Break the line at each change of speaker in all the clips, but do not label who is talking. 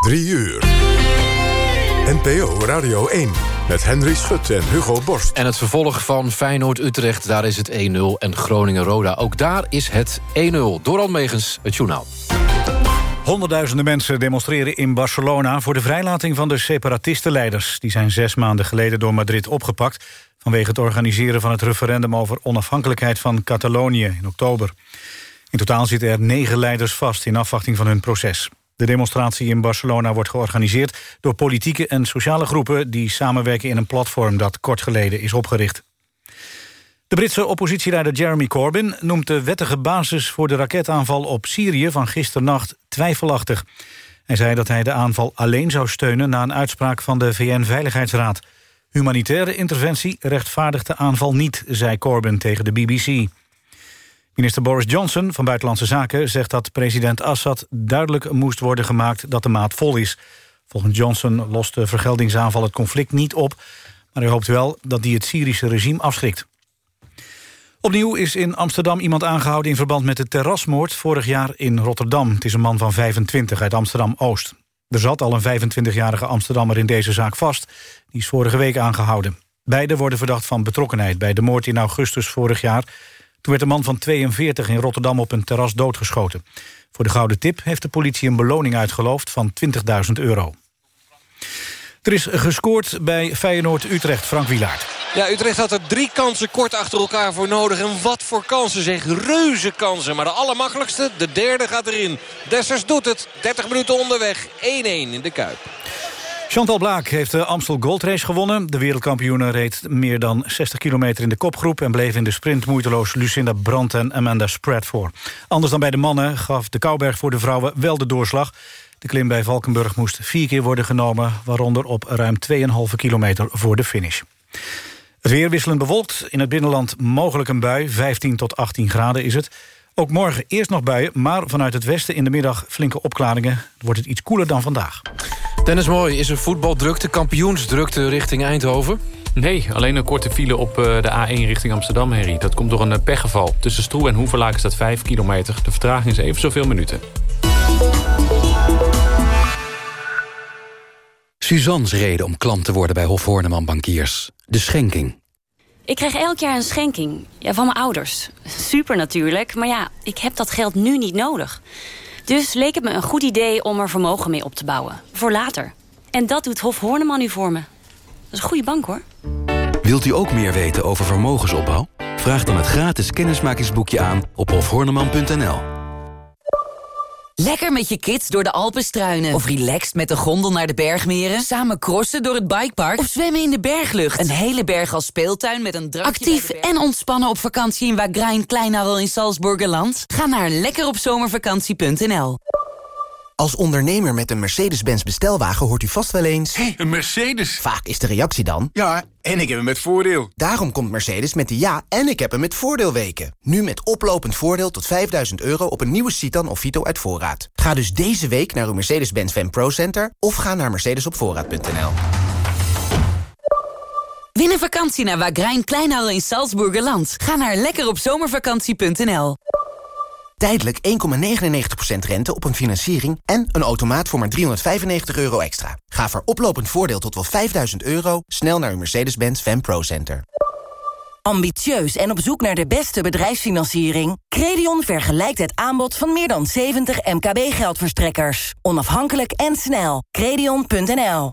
3 uur. NPO Radio 1 met Henry Schut en Hugo Borst.
En het vervolg van Feyenoord-Utrecht, daar is het 1-0. En Groningen-Roda, ook daar is het 1-0. Doran Megens, het journaal.
Honderdduizenden mensen demonstreren in Barcelona... voor de vrijlating van de separatistenleiders. Die zijn zes maanden geleden door Madrid opgepakt... vanwege het organiseren van het referendum over onafhankelijkheid van Catalonië in oktober. In totaal zitten er negen leiders vast in afwachting van hun proces. De demonstratie in Barcelona wordt georganiseerd door politieke en sociale groepen... die samenwerken in een platform dat kort geleden is opgericht. De Britse oppositieleider Jeremy Corbyn noemt de wettige basis... voor de raketaanval op Syrië van gisternacht twijfelachtig. Hij zei dat hij de aanval alleen zou steunen... na een uitspraak van de VN-veiligheidsraad. Humanitaire interventie rechtvaardigt de aanval niet, zei Corbyn tegen de BBC. Minister Boris Johnson van Buitenlandse Zaken zegt dat president Assad duidelijk moest worden gemaakt dat de maat vol is. Volgens Johnson lost de vergeldingsaanval het conflict niet op, maar hij hoopt wel dat die het Syrische regime afschrikt. Opnieuw is in Amsterdam iemand aangehouden in verband met de terrasmoord vorig jaar in Rotterdam. Het is een man van 25 uit Amsterdam-Oost. Er zat al een 25-jarige Amsterdammer in deze zaak vast. Die is vorige week aangehouden. Beiden worden verdacht van betrokkenheid bij de moord in augustus vorig jaar. Toen werd een man van 42 in Rotterdam op een terras doodgeschoten. Voor de gouden tip heeft de politie een beloning uitgeloofd van 20.000 euro. Er is gescoord bij Feyenoord-Utrecht, Frank Wilaert.
Ja, Utrecht had er drie kansen kort achter elkaar voor nodig. En wat voor kansen zeg, reuze kansen. Maar de allermakkelijkste, de derde gaat erin. Dessers doet het, 30 minuten onderweg, 1-1 in de Kuip.
Chantal Blaak heeft de Amstel Gold Race gewonnen. De wereldkampioene reed meer dan 60 kilometer in de kopgroep... en bleef in de sprint moeiteloos Lucinda Brandt en Amanda Spratt voor. Anders dan bij de mannen gaf de Kouberg voor de vrouwen wel de doorslag. De klim bij Valkenburg moest vier keer worden genomen... waaronder op ruim 2,5 kilometer voor de finish. Het weer wisselend bewolkt. In het binnenland mogelijk een bui. 15 tot 18 graden is het. Ook morgen eerst nog buien, maar vanuit het westen in de middag flinke opklaringen. Wordt het iets koeler dan vandaag.
Dennis Mooi, is er voetbaldrukte, kampioensdrukte richting Eindhoven?
Nee, alleen een korte file op eh, de A1 richting Amsterdam, Henry. Dat komt door een eh, pechgeval. Tussen Stroe en Hoevelaak staat 5 kilometer. De vertraging is even zoveel minuten.
Suzanne's reden om klant te worden bij Hof Horneman Bankiers. De schenking.
Ik krijg elk jaar een schenking. Ja, van mijn ouders. Super natuurlijk, maar ja, ik heb dat geld nu niet nodig. Dus leek het me een goed idee om er vermogen mee op te bouwen. Voor later. En dat doet Hof Horneman nu voor me. Dat is een goede bank, hoor.
Wilt u ook meer weten over vermogensopbouw? Vraag dan het gratis kennismakingsboekje aan op hofhorneman.nl.
Lekker met je kids door de Alpen struinen. Of relaxed met de gondel naar de bergmeren. Samen crossen door het bikepark. Of zwemmen in de berglucht. Een hele berg als speeltuin met een drankje Actief en ontspannen op vakantie in Wagrain Kleinarel in Salzburgerland. Ga naar lekkeropzomervakantie.nl
Als ondernemer met een Mercedes-Benz bestelwagen hoort u vast wel eens...
Hé, een Mercedes?
Vaak is de reactie dan...
Ja, en ik heb hem met voordeel.
Daarom komt Mercedes met de ja en ik heb hem met voordeel weken. Nu met oplopend voordeel tot 5000 euro op een nieuwe Citan of Vito uit voorraad. Ga dus deze week naar uw Mercedes-Benz Fan Pro Center... of ga naar mercedesopvoorraad.nl.
Win een vakantie naar Wagrain Kleinhal in Salzburgerland. Ga naar lekkeropzomervakantie.nl
Tijdelijk 1,99% rente op een financiering... en een automaat voor maar 395 euro extra. Ga voor oplopend voordeel tot wel 5000 euro... snel naar uw Mercedes-Benz Fan Pro Center.
Ambitieus en op zoek naar de beste bedrijfsfinanciering? Credion vergelijkt het aanbod van meer dan 70 MKB-geldverstrekkers. Onafhankelijk en snel. Credion.nl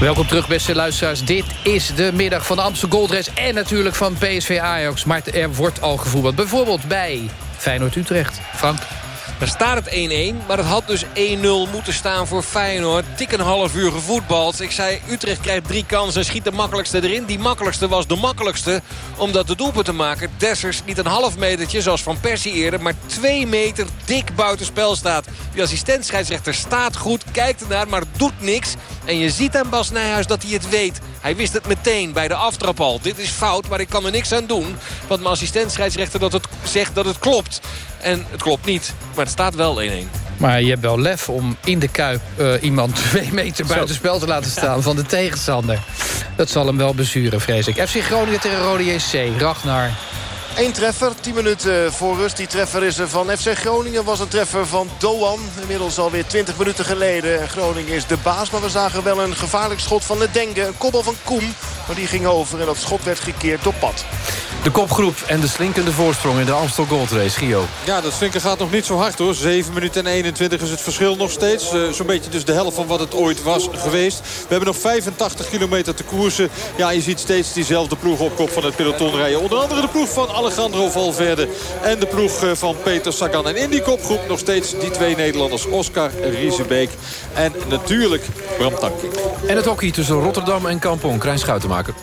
Welkom terug, beste luisteraars. Dit is de middag van de Amsterdam Gold en natuurlijk van PSV Ajax. Maar er wordt al gevoetbald. Bijvoorbeeld bij Feyenoord Utrecht. Frank?
Dan staat het 1-1, maar het had dus 1-0 moeten staan voor Feyenoord. Dik een half uur gevoetbald. Ik zei, Utrecht krijgt drie kansen en schiet de makkelijkste erin. Die makkelijkste was de makkelijkste, omdat de doelpunt te maken. Dessers niet een half metertje, zoals Van Persie eerder... maar twee meter dik buitenspel staat. Die assistent staat goed, kijkt ernaar, maar doet niks. En je ziet aan Bas Nijhuis dat hij het weet. Hij wist het meteen bij de aftrap al. Dit is fout, maar ik kan er niks aan doen. Want mijn assistent dat het zegt dat het klopt. En het klopt niet, maar het staat wel 1-1.
Maar je hebt wel lef om in de Kuip uh, iemand twee meter buiten spel te laten staan van de tegenstander. Dat zal hem wel bezuren, vrees ik. FC Groningen tegen Rode JC. Ragnar.
Eén treffer, 10 minuten voor rust. Die treffer is er van FC Groningen. Was een treffer van Doan. Inmiddels alweer 20 minuten geleden. Groningen is de baas. Maar we zagen wel een gevaarlijk schot van de Dengue. Een koppel van Koem. Maar die ging over en dat schot werd gekeerd door Pad.
De kopgroep en de slinkende voorsprong in de Amstel Gold Race. Gio.
Ja, dat slinken gaat nog niet zo hard hoor. 7 minuten en 21 is het verschil nog steeds. Uh, Zo'n beetje dus de helft van wat het ooit was geweest. We hebben nog 85 kilometer te koersen. Ja, je ziet steeds diezelfde ploeg op kop van het peloton rijden. Onder andere de ploeg van Alejandro Valverde en de ploeg eh, van Peter Sagan. En in die kopgroep nog steeds die twee Nederlanders. Oscar Riesebeek en natuurlijk Bram Tankink.
En het hockey tussen Rotterdam en Kampong. Krijn Schuitenmaker.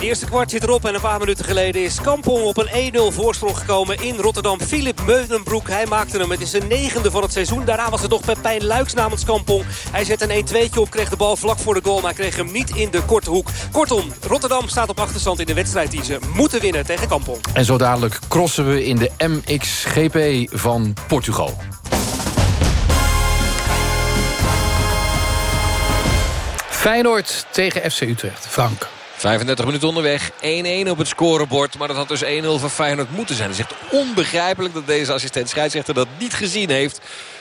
Eerste kwart zit erop en een paar minuten geleden is Kampong op een 1-0 voorsprong gekomen in Rotterdam. Philip Meudenbroek, hij maakte hem. Het is zijn negende van het seizoen. Daarna was het nog Pepijn Luiks namens Kampong. Hij zet een 1-2'tje op, kreeg de bal vlak voor de goal, maar kreeg hem niet in de korte hoek. Kortom, Rotterdam staat op achterstand in de wedstrijd die ze moeten winnen tegen Kampong.
En zo dadelijk crossen we in de MXGP van Portugal. Feyenoord tegen FC Utrecht. Frank.
35 minuten onderweg. 1-1 op het scorebord. Maar dat had dus 1-0 voor Feyenoord moeten zijn. Het is echt onbegrijpelijk dat deze assistent scheidsrechter dat niet gezien heeft.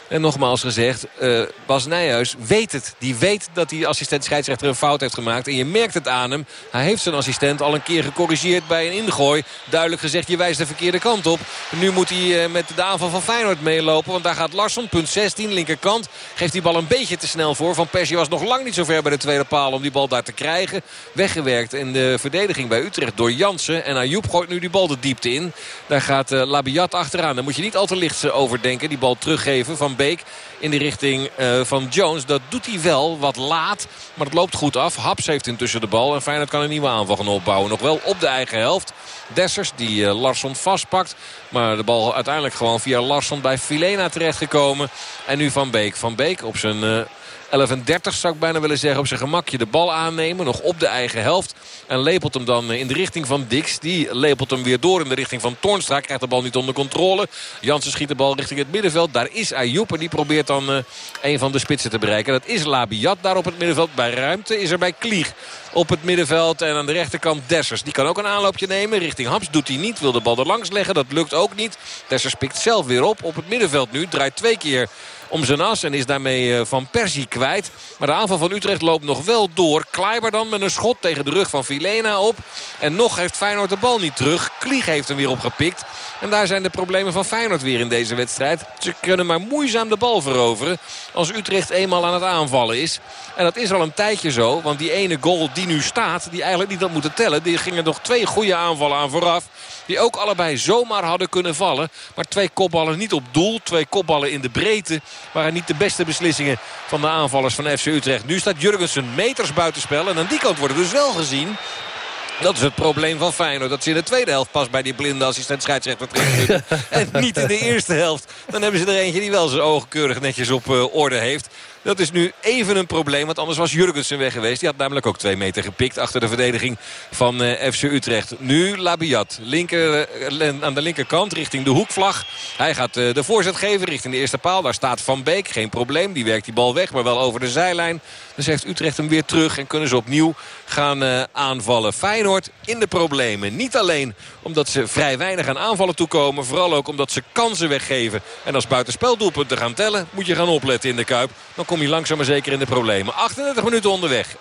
En nogmaals gezegd, uh, Bas Nijhuis weet het. Die weet dat die assistent scheidsrechter een fout heeft gemaakt. En je merkt het aan hem. Hij heeft zijn assistent al een keer gecorrigeerd bij een ingooi. Duidelijk gezegd, je wijst de verkeerde kant op. Nu moet hij uh, met de aanval van Feyenoord meelopen. Want daar gaat Larsson, punt 16, linkerkant. Geeft die bal een beetje te snel voor. Van Persie was nog lang niet zo ver bij de tweede paal om die bal daar te krijgen. Weggewerkt in de verdediging bij Utrecht door Jansen. En Ayoub gooit nu die bal de diepte in. Daar gaat uh, Labiat achteraan. Daar moet je niet al te licht over denken. Die bal teruggeven van Beek in de richting uh, van Jones. Dat doet hij wel wat laat, maar het loopt goed af. Haps heeft intussen de bal en Feyenoord kan een nieuwe aanval gaan opbouwen. Nog wel op de eigen helft. Dessers die uh, Larsson vastpakt. Maar de bal uiteindelijk gewoon via Larsson bij Filena terechtgekomen. En nu Van Beek. Van Beek op zijn... Uh, 11 en 30 zou ik bijna willen zeggen. Op zijn gemakje de bal aannemen. Nog op de eigen helft. En lepelt hem dan in de richting van Dix. Die lepelt hem weer door in de richting van Toornstra. Krijgt de bal niet onder controle. Jansen schiet de bal richting het middenveld. Daar is Ayoub. En die probeert dan uh, een van de spitsen te bereiken. Dat is Labiat daar op het middenveld. Bij ruimte is er bij Klieg op het middenveld. En aan de rechterkant Dessers. Die kan ook een aanloopje nemen. Richting Haps doet hij niet. Wil de bal er langs leggen. Dat lukt ook niet. Dessers pikt zelf weer op. Op het middenveld nu. Draait twee keer om zijn as. En is daarmee eh, Van Persie kwijt. Maar de aanval van Utrecht loopt nog wel door. Kleiber dan met een schot tegen de rug van Vilena op. En nog heeft Feyenoord de bal niet terug. Klieg heeft hem weer opgepikt. En daar zijn de problemen van Feyenoord weer in deze wedstrijd. Ze kunnen maar moeizaam de bal veroveren. Als Utrecht eenmaal aan het aanvallen is. En dat is al een tijdje zo. Want die ene goal die nu staat. Die eigenlijk niet had moeten tellen. Die gingen nog twee goede aanvallen aan vooraf. Die ook allebei zomaar hadden kunnen vallen. Maar twee kopballen niet op doel. Twee kopballen in de breedte. Waren niet de beste beslissingen van de aanvallers van FC Utrecht. Nu staat Jurgensen meters buitenspel. En aan die kant wordt het dus wel gezien dat is het probleem van Feyenoord. Dat ze in de tweede helft pas bij die blinde assistent scheidsrechter terecht En niet in de eerste helft. Dan hebben ze er eentje die wel zijn ogen keurig netjes op uh, orde heeft. Dat is nu even een probleem, want anders was Jurgensen weg geweest. Die had namelijk ook twee meter gepikt achter de verdediging van uh, FC Utrecht. Nu Labiat, linker, uh, aan de linkerkant richting de hoekvlag. Hij gaat de voorzet geven richting de eerste paal. Daar staat Van Beek, geen probleem. Die werkt die bal weg, maar wel over de zijlijn. Dus heeft Utrecht hem weer terug en kunnen ze opnieuw gaan aanvallen. Feyenoord in de problemen. Niet alleen omdat ze vrij weinig aan aanvallen toekomen. Vooral ook omdat ze kansen weggeven. En als buitenspeldoelpunten gaan tellen, moet je gaan opletten in de Kuip. Dan kom je langzaam maar zeker in de problemen. 38 minuten onderweg, 1-1.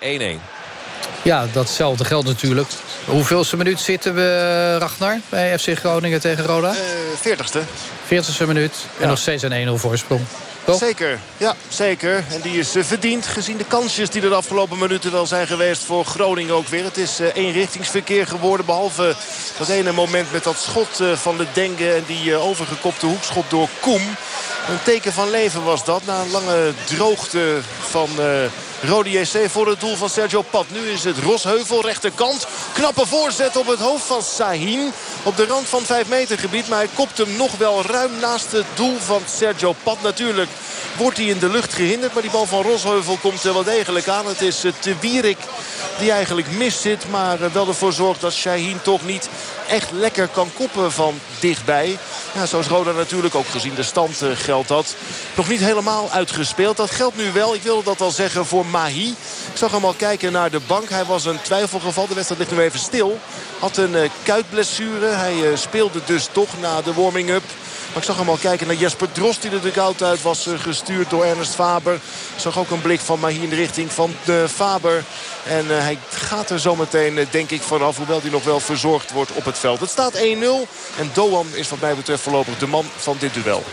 Ja, datzelfde geldt natuurlijk. Hoeveelste minuut zitten we, Ragnar, bij FC Groningen tegen Roda?
Uh, 40ste.
40ste minuut en nog steeds een 1-0 voorsprong. Toch?
Zeker, ja, zeker. En die is uh, verdiend gezien de kansjes die er de afgelopen minuten wel zijn geweest voor Groningen ook weer. Het is uh, eenrichtingsverkeer geworden, behalve dat ene moment met dat schot uh, van de Dengue en die overgekopte hoekschot door Koem. Een teken van leven was dat. Na een lange droogte van uh, Rode JC voor het doel van Sergio Pat. Nu is het Rosheuvel, rechterkant. Knappe voorzet op het hoofd van Sahin. Op de rand van 5 meter gebied. Maar hij kopt hem nog wel ruim naast het doel van Sergio Pat. Natuurlijk wordt hij in de lucht gehinderd. Maar die bal van Rosheuvel komt er wel degelijk aan. Het is Te Wierik die eigenlijk mis zit. Maar wel ervoor zorgt dat Sahin toch niet echt lekker kan koppen van dichtbij. Ja, zoals Roda natuurlijk ook gezien de stand uh, geldt dat. Nog niet helemaal uitgespeeld. Dat geldt nu wel. Ik wilde dat al zeggen voor Mahi. Ik zag hem al kijken naar de bank. Hij was een twijfelgeval. De wedstrijd ligt nu even stil. Had een uh, kuitblessure. Hij uh, speelde dus toch na de warming-up. Maar ik zag hem al kijken naar Jesper Drost die de dugout uit was gestuurd door Ernest Faber. Ik zag ook een blik van Mahi in de richting van de Faber. En uh, hij gaat er zometeen uh, denk ik vanaf. Hoewel hij nog wel verzorgd wordt op het veld. Het staat 1-0. En Doan is wat mij betreft voorlopig de man van dit duel.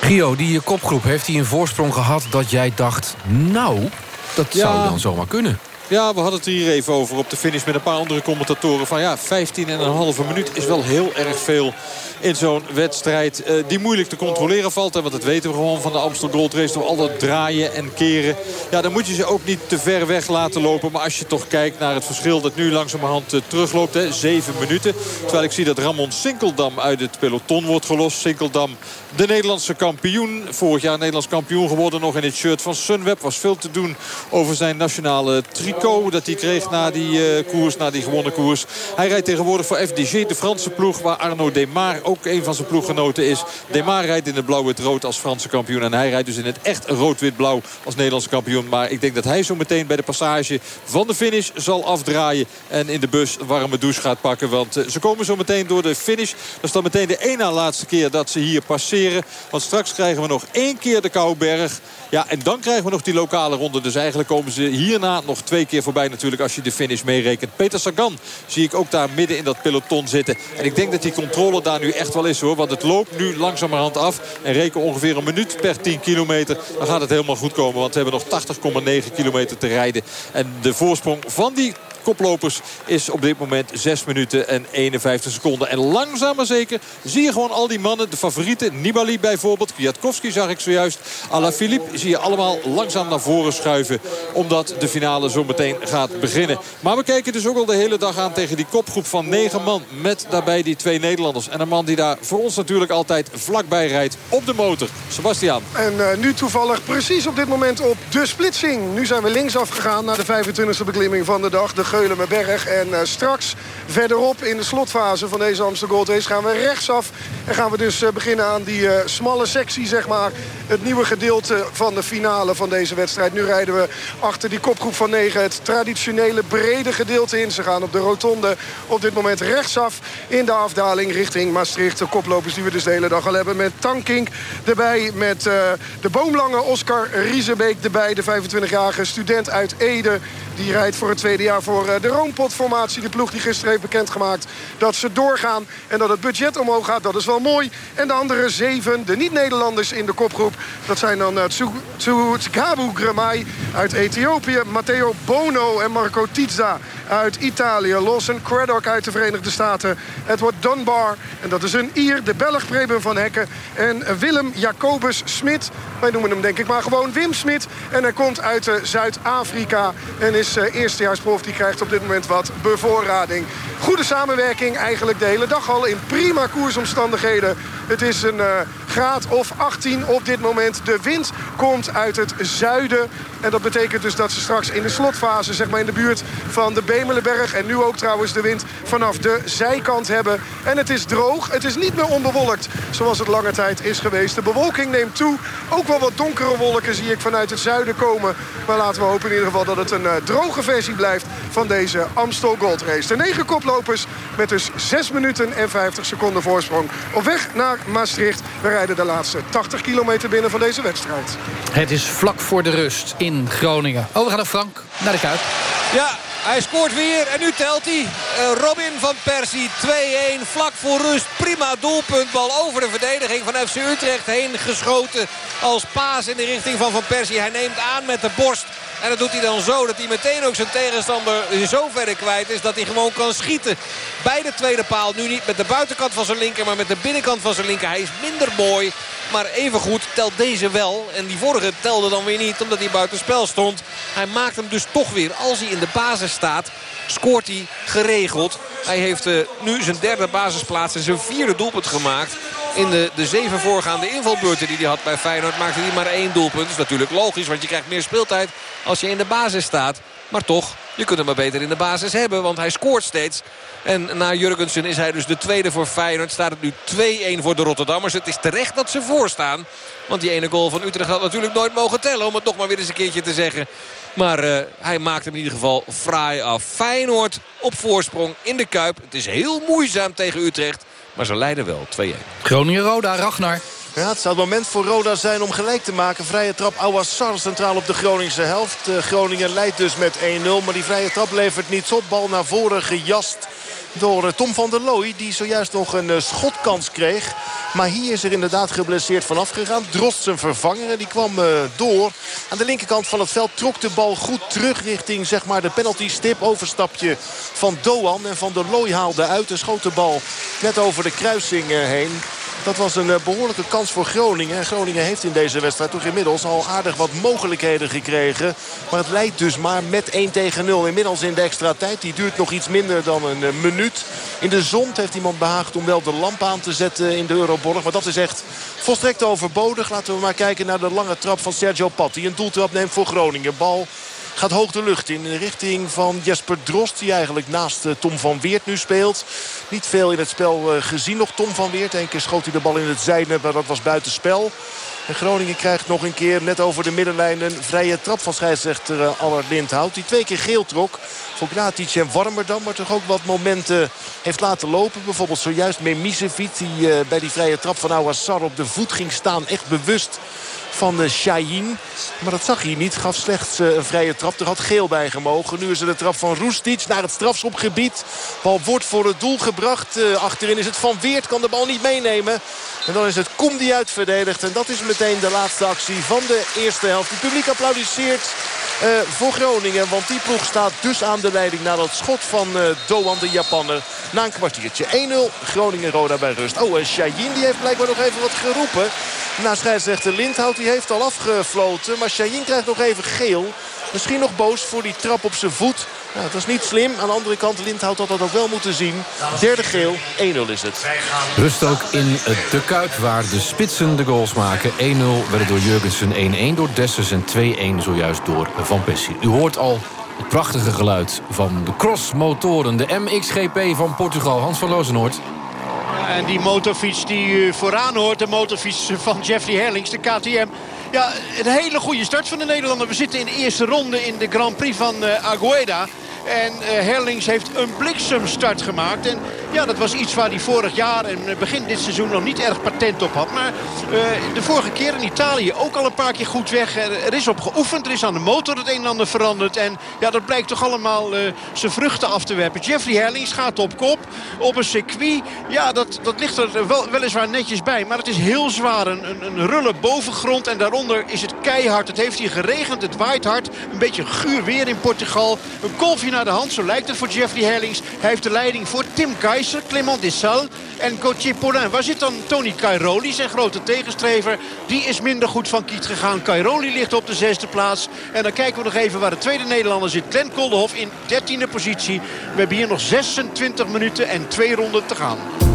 Gio, die kopgroep, heeft hij een voorsprong gehad dat jij dacht... nou, dat
Ja.
zou dan zomaar kunnen.
Ja, we hadden het hier even over op de finish met een paar andere commentatoren. Van ja, 15 en een halve minuut is wel heel erg veel in zo'n wedstrijd. eh, die moeilijk te controleren valt. Hè, want dat weten we gewoon van de Amstel Gold Race. Door al dat draaien en keren. Ja, dan moet je ze ook niet te ver weg laten lopen. Maar als je toch kijkt naar het verschil dat nu langzamerhand eh, terugloopt. Hè, zeven minuten. Terwijl ik zie dat Ramon Sinkeldam uit het peloton wordt gelost. Sinkeldam, de Nederlandse kampioen. Vorig jaar Nederlands kampioen geworden nog in het shirt van Sunweb. Was veel te doen over zijn nationale tricot dat hij kreeg na die eh, koers, na die gewonnen koers. Hij rijdt tegenwoordig voor FDG, de Franse ploeg... waar Arno Demar ook een van zijn ploeggenoten is. Demar rijdt in het blauw-wit-rood als Franse kampioen... en hij rijdt dus in het echt rood-wit-blauw als Nederlandse kampioen. Maar ik denk dat hij zo meteen bij de passage van de finish zal afdraaien... en in de bus een warme douche gaat pakken. Want eh, ze komen zo meteen door de finish. Dat is dan meteen de na laatste keer dat ze hier passeren. Want straks krijgen we nog één keer de Kouberg... Ja, en dan krijgen we nog die lokale ronde. Dus eigenlijk komen ze hierna nog twee keer voorbij natuurlijk als je de finish meerekent. Peter Sagan zie ik ook daar midden in dat peloton zitten. En ik denk dat die controle daar nu echt wel is hoor. Want het loopt nu langzamerhand af. En reken ongeveer een minuut per 10 kilometer. Dan gaat het helemaal goed komen. Want we hebben nog 80,9 kilometer te rijden. En de voorsprong van die koplopers is op dit moment 6 minuten en 51 seconden. En langzaam maar zeker zie je gewoon al die mannen, de favorieten. Nibali bijvoorbeeld, Kwiatkowski zag ik zojuist. Alaphilippe zie je allemaal langzaam naar voren schuiven. Omdat de finale zo meteen gaat beginnen. Maar we kijken dus ook al de hele dag aan tegen die kopgroep van 9 man. Met daarbij die twee Nederlanders. En een man die daar voor ons natuurlijk altijd vlakbij rijdt op de motor. Sebastian.
En eh, nu toevallig precies op dit moment op de splitsing. Nu zijn we linksaf gegaan naar de 25e beklimming van de dag. De En eh, straks verderop in de slotfase van deze Amsterdam Gold Race gaan we rechtsaf. En gaan we dus eh, beginnen aan die eh, smalle sectie, zeg maar. Het nieuwe gedeelte van de finale van deze wedstrijd. Nu rijden we achter die kopgroep van 9 het traditionele brede gedeelte in. Ze gaan op de rotonde op dit moment rechtsaf in de afdaling richting Maastricht. De koplopers die we dus de hele dag al hebben met Tankink erbij. Met de boomlange Oscar Riesebeek erbij. De 25-jarige student uit Ede. Die rijdt voor het tweede jaar voor eh, de Roompot-formatie. De ploeg die gisteren heeft bekendgemaakt dat ze doorgaan. En dat het budget omhoog gaat, dat is wel mooi. En de andere zeven, de niet-Nederlanders in de kopgroep. Dat zijn dan uh, Tsugabu Gramai uit Ethiopië. Matteo Bono en Marco Tizza uit Italië. Lawson Craddock uit de Verenigde Staten. Edward Dunbar, en dat is een Ier. De Belg Preben van Hekken. En Willem Jacobus Smit. Wij noemen hem denk ik maar gewoon Wim Smit. En hij komt uit eh, Zuid-Afrika. En is uh, eerstejaarsprof. Die krijgt op dit moment wat bevoorrading. Goede samenwerking eigenlijk de hele dag al. In prima koersomstandigheden. Het is een uh, graad of 18 op dit moment. De wind komt uit het zuiden. En dat betekent dus dat ze straks in de slotfase, zeg maar in de buurt van de Bemelenberg... en nu ook trouwens de wind vanaf de zijkant hebben. En het is droog. Het is niet meer onbewolkt zoals het lange tijd is geweest. De bewolking neemt toe. Ook wel wat donkere wolken zie ik vanuit het zuiden komen. Maar laten we hopen in ieder geval dat het een uh, droge versie blijft... van deze Amstel Gold Race. De negen koplopers met dus 6 minuten en 50 seconden voorsprong. Op weg naar Maastricht. We rijden de laatste 80 kilometer binnen van deze wedstrijd.
Het is vlak voor de rust in Groningen. Oh, we gaan naar Frank, naar de Kuip.
Ja, hij scoort weer en nu telt hij. Uh, Robin van Persie 2-1 vlak voor rust. Prima doelpuntbal over de verdediging van FC Utrecht heen geschoten. Als paas in de richting van Van Persie. Hij neemt aan met de borst. En dat doet hij dan zo dat hij meteen ook zijn tegenstander zo verder kwijt is... dat hij gewoon kan schieten. Bij de tweede paal. Nu niet met de buitenkant van zijn linker, maar met de binnenkant van zijn linker. Hij is minder mooi. Maar evengoed telt deze wel. En die vorige telde dan weer niet omdat hij buitenspel stond. Hij maakt hem dus toch weer. Als hij in de basis staat, scoort hij geregeld. Hij heeft uh, nu zijn derde basisplaats en zijn vierde doelpunt gemaakt. In de, de zeven voorgaande invalbeurten die hij had bij Feyenoord maakte hij maar één doelpunt. Dat is natuurlijk logisch, want je krijgt meer speeltijd als je in de basis staat. Maar toch, je kunt hem maar beter in de basis hebben, want hij scoort steeds. En na Jurgensen is hij dus de tweede voor Feyenoord. Staat het nu 2-1 voor de Rotterdammers. Het is terecht dat ze voorstaan. Want die ene goal van Utrecht had natuurlijk nooit mogen tellen. Om het nog maar weer eens een keertje te zeggen. Maar uh, hij maakt hem in ieder geval fraai af. Feyenoord op voorsprong in de Kuip. Het is heel moeizaam tegen Utrecht. Maar ze leiden wel 2-1.
Groningen-Roda, Ragnar.
Ja, het zou het moment voor Roda zijn om gelijk te maken. Vrije trap Awassar centraal op de Groningse helft. Uh, Groningen leidt dus met 1-0. Maar die vrije trap levert niets op. Bal naar voren gejast door uh, Tom van der Looy. Die zojuist nog een uh, schotkans kreeg. Maar hier is er inderdaad geblesseerd vanaf gegaan. Drost zijn vervanger. Die kwam door. Aan de linkerkant van het veld trok de bal goed terug richting zeg maar, de penalty stip. Overstapje van Doan. En van der Looy haalde uit. En schoot de bal net over de kruising heen. Dat was een behoorlijke kans voor Groningen. Groningen heeft in deze wedstrijd toch inmiddels al aardig wat mogelijkheden gekregen. Maar het leidt dus maar met 1 tegen 0. Inmiddels in de extra tijd. Die duurt nog iets minder dan een minuut. In de zon heeft iemand behaagd om wel de lamp aan te zetten in de Euroborg. Maar dat is echt volstrekt overbodig. Laten we maar kijken naar de lange trap van Sergio Patti. Een doeltrap neemt voor Groningen. Bal gaat hoog de lucht in. De richting van Jesper Drost. Die eigenlijk naast Tom van Weert nu speelt. Niet veel in het spel gezien nog Tom van Weert. Eén keer schoot hij de bal in het zijde. Maar dat was buitenspel. En Groningen krijgt nog een keer net over de middenlijn een vrije trap van scheidsrechter uh, Allard Lindhout. Die twee keer geel trok voor Gratic en Warmerdam. Maar toch ook wat momenten heeft laten lopen. Bijvoorbeeld zojuist Memisevic die bij die vrije trap van Awassar op de voet ging staan. Echt bewust van uh, Shahin. Maar dat zag hij niet. Gaf slechts uh, een vrije trap. Er had geel bij gemogen. Nu is er de trap van Roestic naar het strafschopgebied. Bal wordt voor het doel gebracht. Uh, achterin is het Van Weert. Kan de bal niet meenemen. En dan is het Kom die uitverdedigd. En dat is meteen de laatste actie van de eerste helft. Het publiek applaudisseert voor Groningen. Want die ploeg staat dus aan de leiding na dat schot van uh, Doan de Japanner. Na een kwartiertje 1-0 Groningen-Roda bij rust. Oh, en Shahin die heeft blijkbaar nog even wat geroepen. Na scheidsrechter Lindhout die heeft al afgefloten. Maar Shahin krijgt nog even geel. Misschien nog boos voor die trap op zijn voet. Nou, dat is niet slim. Aan de andere kant, Lindhout had dat ook wel moeten zien. Derde geel, 1-0 is het.
Rust ook in de Kuip, waar de spitsen de goals maken. 1-0 werden door Jurgensen 1-1 door Dessers en 2-1 zojuist door Van Persie. U hoort al het prachtige geluid van de crossmotoren. De MXGP van Portugal. Hans van Lozenoord.
En die motorfiets die u vooraan hoort, de motorfiets van Jeffrey Herlings, de KTM... Ja, een hele goede start van de Nederlander. We zitten in de eerste ronde in de Grand Prix van uh, Agueda. En uh, Herlings heeft een bliksemstart gemaakt. En ja, dat was iets waar hij vorig jaar en begin dit seizoen nog niet erg patent op had. Maar uh, de vorige keer in Italië ook al een paar keer goed weg. Er, is op geoefend, er is aan de motor het een en ander veranderd. En ja, dat blijkt toch allemaal zijn vruchten af te werpen. Jeffrey Herlings gaat op kop op een circuit. Ja, dat, dat ligt er wel, weliswaar netjes bij. Maar het is heel zwaar. Een, een, een rulle bovengrond en daaronder is het keihard. Het heeft hier geregend, het waait hard. Een beetje guur weer in Portugal. Een kolfje naar de hand, zo lijkt het voor Jeffrey Herlings. Hij heeft de leiding voor Tim Keizer, Clement Dessal en Gauthier Paulin. Waar zit dan Tony Cairoli, zijn grote tegenstrever? Die is minder goed van kiet gegaan. Cairoli ligt op de zesde plaats. En dan kijken we nog even waar de tweede Nederlander zit. Glenn Koldenhoff in dertiende positie. We hebben hier nog 26 minuten en twee ronden te gaan.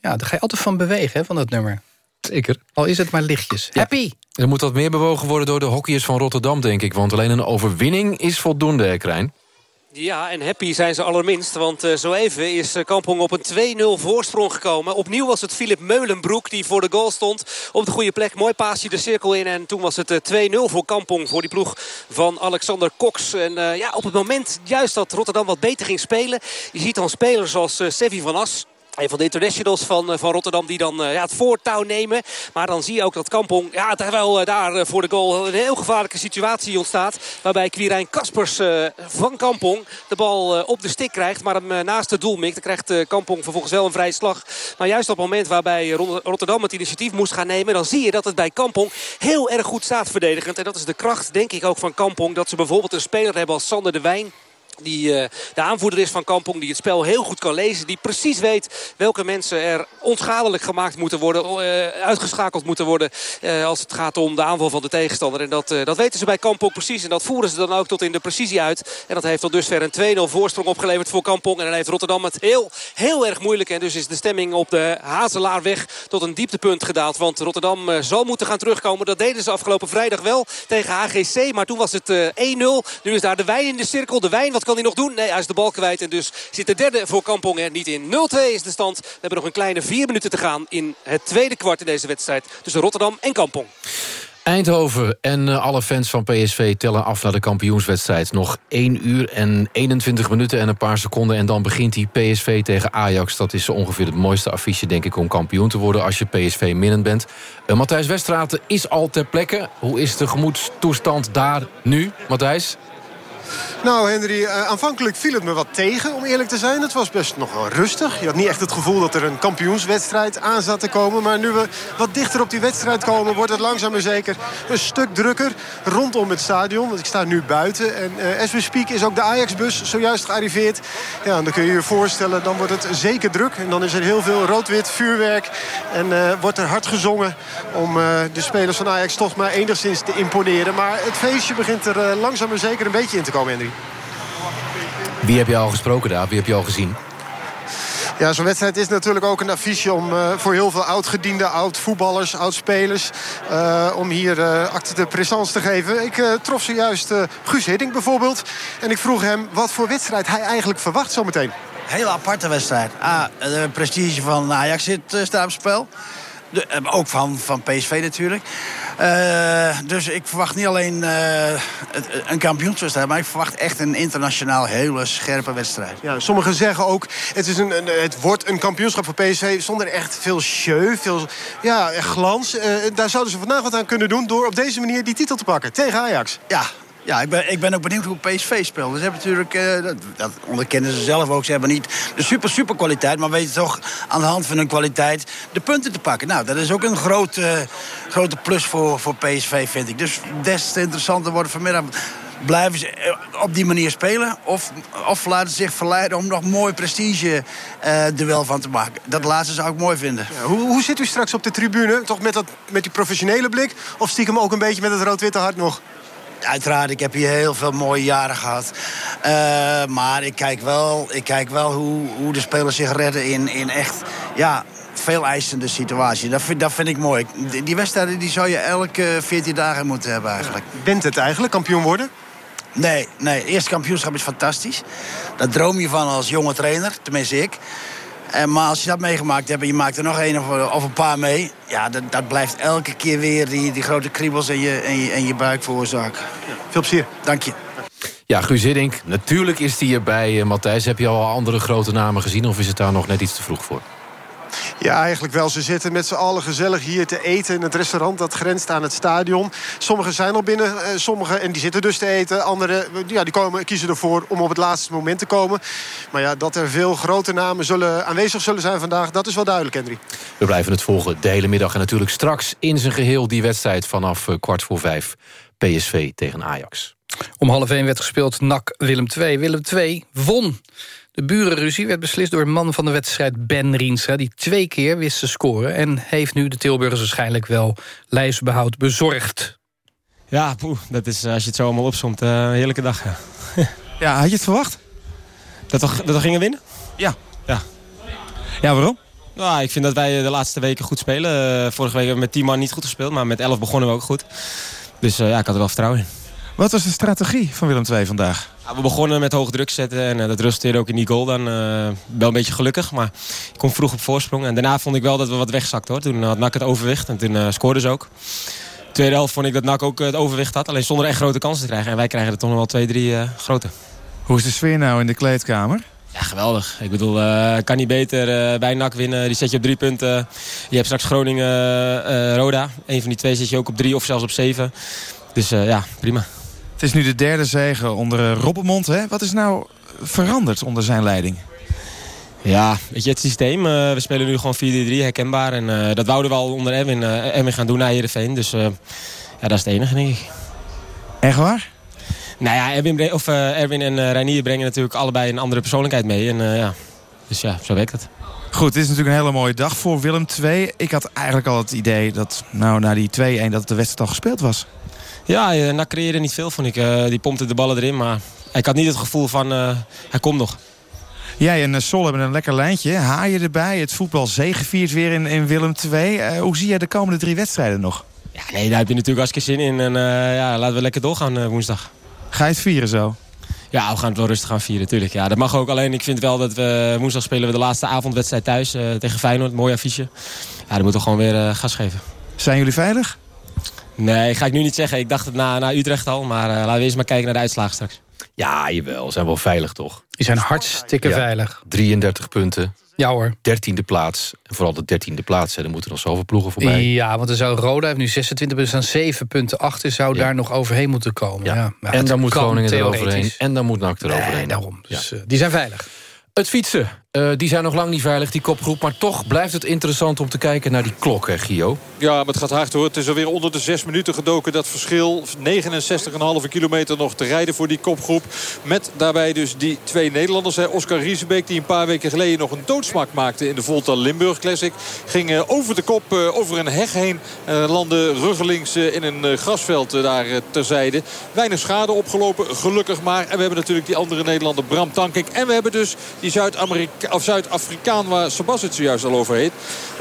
Ja, daar ga je altijd van bewegen, hè, van dat nummer.
Zeker.
Al is het maar lichtjes. Happy!
Er moet wat meer bewogen worden door de hockeyers van Rotterdam, denk ik. Want alleen een overwinning is voldoende, hè, Krijn?
Ja, en happy zijn ze allerminst. Want uh, zo even is uh, Kampong op een 2-0 voorsprong gekomen. Opnieuw was het Philip Meulenbroek die voor de goal stond. Op de goede plek. Mooi paasje de cirkel in. En toen was het uh, 2-0 voor Kampong. Voor die ploeg van Alexander Cox. En ja, op het moment juist dat Rotterdam wat beter ging spelen. Je ziet dan spelers als Sevi van As een van de internationals van, eh, van Rotterdam die dan uh, ja, het voortouw nemen. Maar dan zie je ook dat Kampong, ja, terwijl daar voor de goal een heel gevaarlijke situatie ontstaat. Waarbij Quirijn Kaspers van Kampong de bal op de stik krijgt. Maar hem naast het doel mikt. Dan krijgt Kampong vervolgens wel een vrije slag. Maar juist op het moment waarbij Rotterdam het initiatief moest gaan nemen. Dan zie je dat het bij Kampong heel erg goed staat verdedigend. En dat is de kracht denk ik ook van Kampong. Dat ze bijvoorbeeld een speler hebben als Sander de Wijn. Die uh, de aanvoerder is van Kampong. Die het spel heel goed kan lezen. Die precies weet welke mensen er onschadelijk gemaakt moeten worden. Uh, uitgeschakeld moeten worden. Uh, als het gaat om de aanval van de tegenstander. En dat, dat weten ze bij Kampong precies. En dat voeren ze dan ook tot in de precisie uit. En dat heeft tot dusver een 2-0 voorsprong opgeleverd voor Kampong. En dan heeft Rotterdam het heel, heel erg moeilijk. En dus is de stemming op de Hazelaarweg tot een dieptepunt gedaald. Want Rotterdam zal moeten gaan terugkomen. Dat deden ze afgelopen vrijdag wel tegen HGC. Maar toen was het 1-0. Nu is daar de wijn in de cirkel. De wijn wat kan hij nog doen? Nee, hij is de bal kwijt. En dus zit de derde voor Kampong er niet in. 0-2 is de stand. We hebben nog een kleine vier minuten te gaan in het tweede kwart in deze wedstrijd. Tussen Rotterdam en Kampong.
Eindhoven en uh, alle fans van PSV tellen af naar de kampioenswedstrijd. Nog 1 uur en 21 minuten en een paar seconden... en dan begint die PSV tegen Ajax. Dat is ongeveer het mooiste affiche, denk ik, om kampioen te worden... als je PSV minnend bent. Uh, Matthijs Westraten is al ter plekke. Hoe is de gemoedstoestand daar nu, Matthijs?
Nou, Henry, uh, aanvankelijk viel het me wat tegen, om eerlijk te zijn. Het was best nog wel rustig. Je had niet echt het gevoel dat er een kampioenswedstrijd aan zat te komen. Maar nu we wat dichter op die wedstrijd komen... wordt het langzaam maar zeker een stuk drukker rondom het stadion. Want ik sta nu buiten. En uh, as we speak is ook de Ajax-bus zojuist gearriveerd. Ja, dan kun je je voorstellen, dan wordt het zeker druk. En dan is er heel veel rood-wit vuurwerk. En uh, wordt er hard gezongen om de spelers van Ajax toch maar enigszins te imponeren. Maar het feestje begint er langzaam maar zeker een beetje in te komen, Henry.
Wie heb je al gesproken daar? Wie heb je al gezien?
Ja, zo'n wedstrijd is natuurlijk ook een affiche om uh, voor heel veel oud-gediende, oud-voetballers, oud-spelers... Uh, om hier uh, acte de présence te geven. Ik trof zojuist Guus Hiddink bijvoorbeeld. En ik vroeg hem wat voor wedstrijd hij eigenlijk verwacht zometeen.
Hele aparte wedstrijd. Ah, de prestige van Ajax zit, staat op spel. De, ook van, van PSV natuurlijk. Uh, dus ik verwacht niet alleen uh, een kampioenswedstrijd... maar ik verwacht echt een internationaal hele scherpe wedstrijd.
Ja, sommigen zeggen ook, het, is een, een, het wordt een kampioenschap voor PSV... zonder echt veel show, veel ja, glans. Uh, daar zouden ze vandaag wat aan kunnen doen... door op deze manier die titel te pakken tegen Ajax.
Ja, ja, ik ben, ik ben ook benieuwd hoe PSV speelt. Ze hebben natuurlijk, uh, dat, onderkennen ze zelf ook. Ze hebben niet de super, super kwaliteit, maar weten toch aan de hand van hun kwaliteit de punten te pakken. Nou, dat is ook een groot, uh, grote plus voor, voor PSV, vind ik. Dus des te interessanter worden vanmiddag. Blijven ze eh, op die manier spelen? Of, of laten ze zich verleiden om nog mooi prestige uh, duel van te maken? Dat laatste zou ik mooi vinden.
Ja, hoe, hoe zit u straks op de tribune? Toch met, dat, met die professionele blik? Of stiekem ook een beetje met het rood-witte hart nog?
Uiteraard, ik heb hier heel veel mooie jaren gehad. Uh, maar ik kijk wel, ik kijk wel hoe, hoe de spelers zich redden in, in echt ja, veel eisende situatie. Dat vind, dat vind ik mooi. Die, die wedstrijden die zou je elke 14 dagen moeten hebben eigenlijk.
Bent het eigenlijk, kampioen worden?
Nee, nee. Eerste kampioenschap is fantastisch. Daar droom je van als jonge trainer, tenminste ik. En, maar als je dat meegemaakt hebt en je maakt er nog één of, of, een paar mee... ja, dat, dat, blijft elke keer weer die, die grote kriebels in je, in je, in je buik veroorzaken. Ja,
veel plezier.
Dank je.
Ja, Guus Hiddink, natuurlijk is hij erbij. Uh, Matthijs, heb je al andere grote namen gezien... of is het daar nog net iets te vroeg voor?
Ja, eigenlijk wel. Ze zitten met z'n allen gezellig hier te eten in het restaurant. Dat grenst aan het stadion. Sommigen zijn al binnen, uh, sommigen en die zitten dus te eten. Anderen ja, die komen, kiezen ervoor om op het laatste moment te komen. Maar ja, dat er veel grote namen zullen, aanwezig zullen zijn vandaag... dat is wel duidelijk, Henry.
We blijven het volgen de hele middag. En natuurlijk straks in zijn geheel die wedstrijd vanaf uh, kwart voor vijf. PSV tegen Ajax.
Om half één werd gespeeld NAC Willem II. Willem II won. De burenruzie werd beslist door een man van de wedstrijd Ben Rienstra... die twee keer wist te scoren... en heeft nu de Tilburgers waarschijnlijk wel lijfsbehoud bezorgd.
Ja, poeh, dat is, als je het zo allemaal opzomt, uh, een heerlijke dag. Ja.
ja, had je het verwacht?
Dat we, dat we gingen winnen?
Ja.
Ja,
Ja, waarom?
Ja, ik vind dat wij de laatste weken goed spelen. Eh, vorige week hebben we met 10 man niet goed gespeeld, maar met 11 begonnen we ook goed. Dus uh, ja, ik had er wel vertrouwen in.
Wat was de strategie van Willem II vandaag?
Ja, we begonnen met hoog druk zetten en uh, dat resulteerde ook in die goal. Dan wel een beetje gelukkig, maar ik kom vroeg op voorsprong. En daarna vond ik wel dat we wat wegzakten hoor. Toen had NAC het overwicht en toen scoorden ze ook. Tweede helft vond ik dat NAC ook het overwicht had. Alleen zonder echt grote kansen te krijgen. En wij krijgen er toch nog wel twee, drie grote.
Hoe is de sfeer nou in de kleedkamer?
Ja, geweldig. Ik bedoel, uh, kan niet beter uh, bij NAC winnen. Die zet je op drie punten. Je hebt straks Groningen-Roda. Uh, Eén van die twee zet je ook op drie of zelfs op zeven. Dus ja, prima.
Het is nu de derde zege onder Robbenmond. Hè? Wat is nou veranderd onder zijn leiding?
Ja, weet je, het systeem. we spelen nu gewoon 4-3-3, herkenbaar. En dat wouden we al onder Erwin, Erwin gaan doen naar Heerenveen. Dus ja, dat is het enige, denk ik.
Echt waar?
Nou ja, Erwin, of, uh, Erwin en uh, Reinier brengen natuurlijk allebei een andere persoonlijkheid mee. En, uh, ja. Dus ja, zo werkt het.
Goed, dit is natuurlijk een hele mooie dag voor Willem II. Ik had eigenlijk al het idee dat nou, na die 2-1 dat de wedstrijd al gespeeld was.
Ja, NAC creëerde niet veel, vond ik. die pompte de ballen erin, maar ik had niet het gevoel van hij komt nog.
Jij en Sol hebben een lekker lijntje. Haaien erbij, het voetbal zegeviert weer in, in Willem II. hoe zie jij de komende drie wedstrijden nog?
Ja, nee, daar heb je natuurlijk hartstikke zin in. En ja, laten we lekker doorgaan woensdag.
Ga je het vieren zo?
Ja, we gaan het wel rustig gaan vieren, natuurlijk. Ja, dat mag ook. Alleen ik vind wel dat we woensdag spelen we de laatste avondwedstrijd thuis tegen Feyenoord. Mooi affiche. Ja, dan moeten we gewoon weer gas geven.
Zijn jullie veilig?
Nee, ga ik nu niet zeggen. Ik dacht het na, na Utrecht al. Maar uh, laten we eerst maar kijken naar de uitslagen straks.
Ja, jawel. We zijn wel veilig, toch?
Die zijn hartstikke
ja,
veilig.
33 punten.
Ja hoor.
Dertiende plaats. En vooral de dertiende plaats. Hè. Er moeten nog zoveel ploegen voorbij.
Ja, want er zou Roda heeft nu 26 punten staan 7 punten achter. Zou ja. daar nog overheen moeten komen. Ja.
ja en dan moet Groningen eroverheen. En dan moet NAC eroverheen.
Nee, daarom. Dus, uh, die zijn veilig.
Het fietsen, uh, die zijn nog lang niet veilig, die kopgroep. Maar toch blijft het interessant om te kijken naar die klok, hè, Gio?
Ja, maar het gaat hard hoor. Het is alweer onder de zes minuten gedoken. Dat verschil, 69,5 kilometer nog te rijden voor die kopgroep. Met daarbij dus die twee Nederlanders. Hè. Oscar Riesebeek, die een paar weken geleden nog een doodsmak maakte... in de Volta Limburg Classic. Ging uh, over de kop, uh, over een heg heen. En landde ruggelings in een grasveld daar terzijde. Weinig schade opgelopen, gelukkig maar. En we hebben natuurlijk die andere Nederlander Bram Tankink. En we hebben dus die Of Zuid-Afrikaan waar het zojuist al over heet.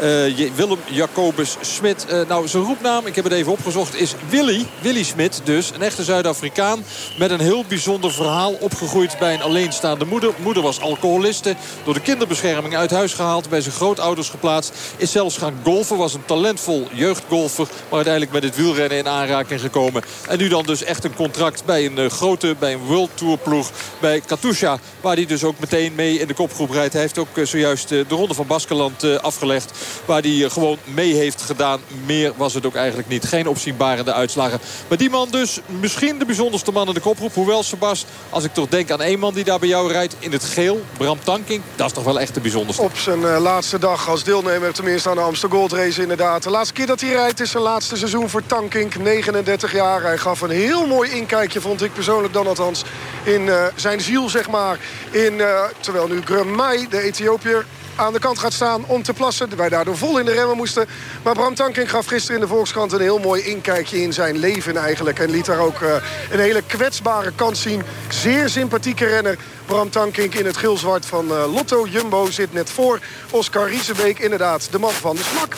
Uh, Willem Jacobus Smit. Uh, nou, zijn roepnaam, ik heb het even opgezocht, is Willy. Willy Smit dus. Een echte Zuid-Afrikaan met een heel bijzonder verhaal. Opgegroeid bij een alleenstaande moeder. Moeder was alcoholiste. Door de kinderbescherming uit huis gehaald. Bij zijn grootouders geplaatst. Is zelfs gaan golfen. Was een talentvol jeugdgolfer. Maar uiteindelijk met het wielrennen in aanraking gekomen. En nu dan dus echt een contract bij een uh, grote, bij een World Tour ploeg. Bij Katusha. Waar hij dus ook meteen mee in de kopgroep rijdt. Hij heeft ook zojuist de ronde van Baskeland afgelegd. Waar hij gewoon mee heeft gedaan. Meer was het ook eigenlijk niet. Geen opzienbarende uitslagen. Maar die man dus misschien de bijzonderste man in de koproep. Hoewel Sebas, als ik toch denk aan één man die daar bij jou rijdt in het geel. Bram Tanking, dat is toch wel echt de bijzonderste.
Op zijn laatste dag als deelnemer tenminste aan de Amsterdam Gold Race inderdaad. De laatste keer dat hij rijdt is zijn laatste seizoen voor Tankink. 39 jaar. Hij gaf een heel mooi inkijkje, vond ik persoonlijk dan althans. In zijn ziel, zeg maar. In, terwijl nu Grumai, de Ethiopiër, aan de kant gaat staan om te plassen. Wij daardoor vol in de remmen moesten. Maar Bram Tankink gaf gisteren in de Volkskrant een heel mooi inkijkje in zijn leven eigenlijk. En liet daar ook uh, een hele kwetsbare kant zien. Zeer sympathieke renner. Bram Tankink in het geel-zwart van uh, Lotto. Jumbo zit net voor. Oscar Riesebeek, inderdaad de man van de smak.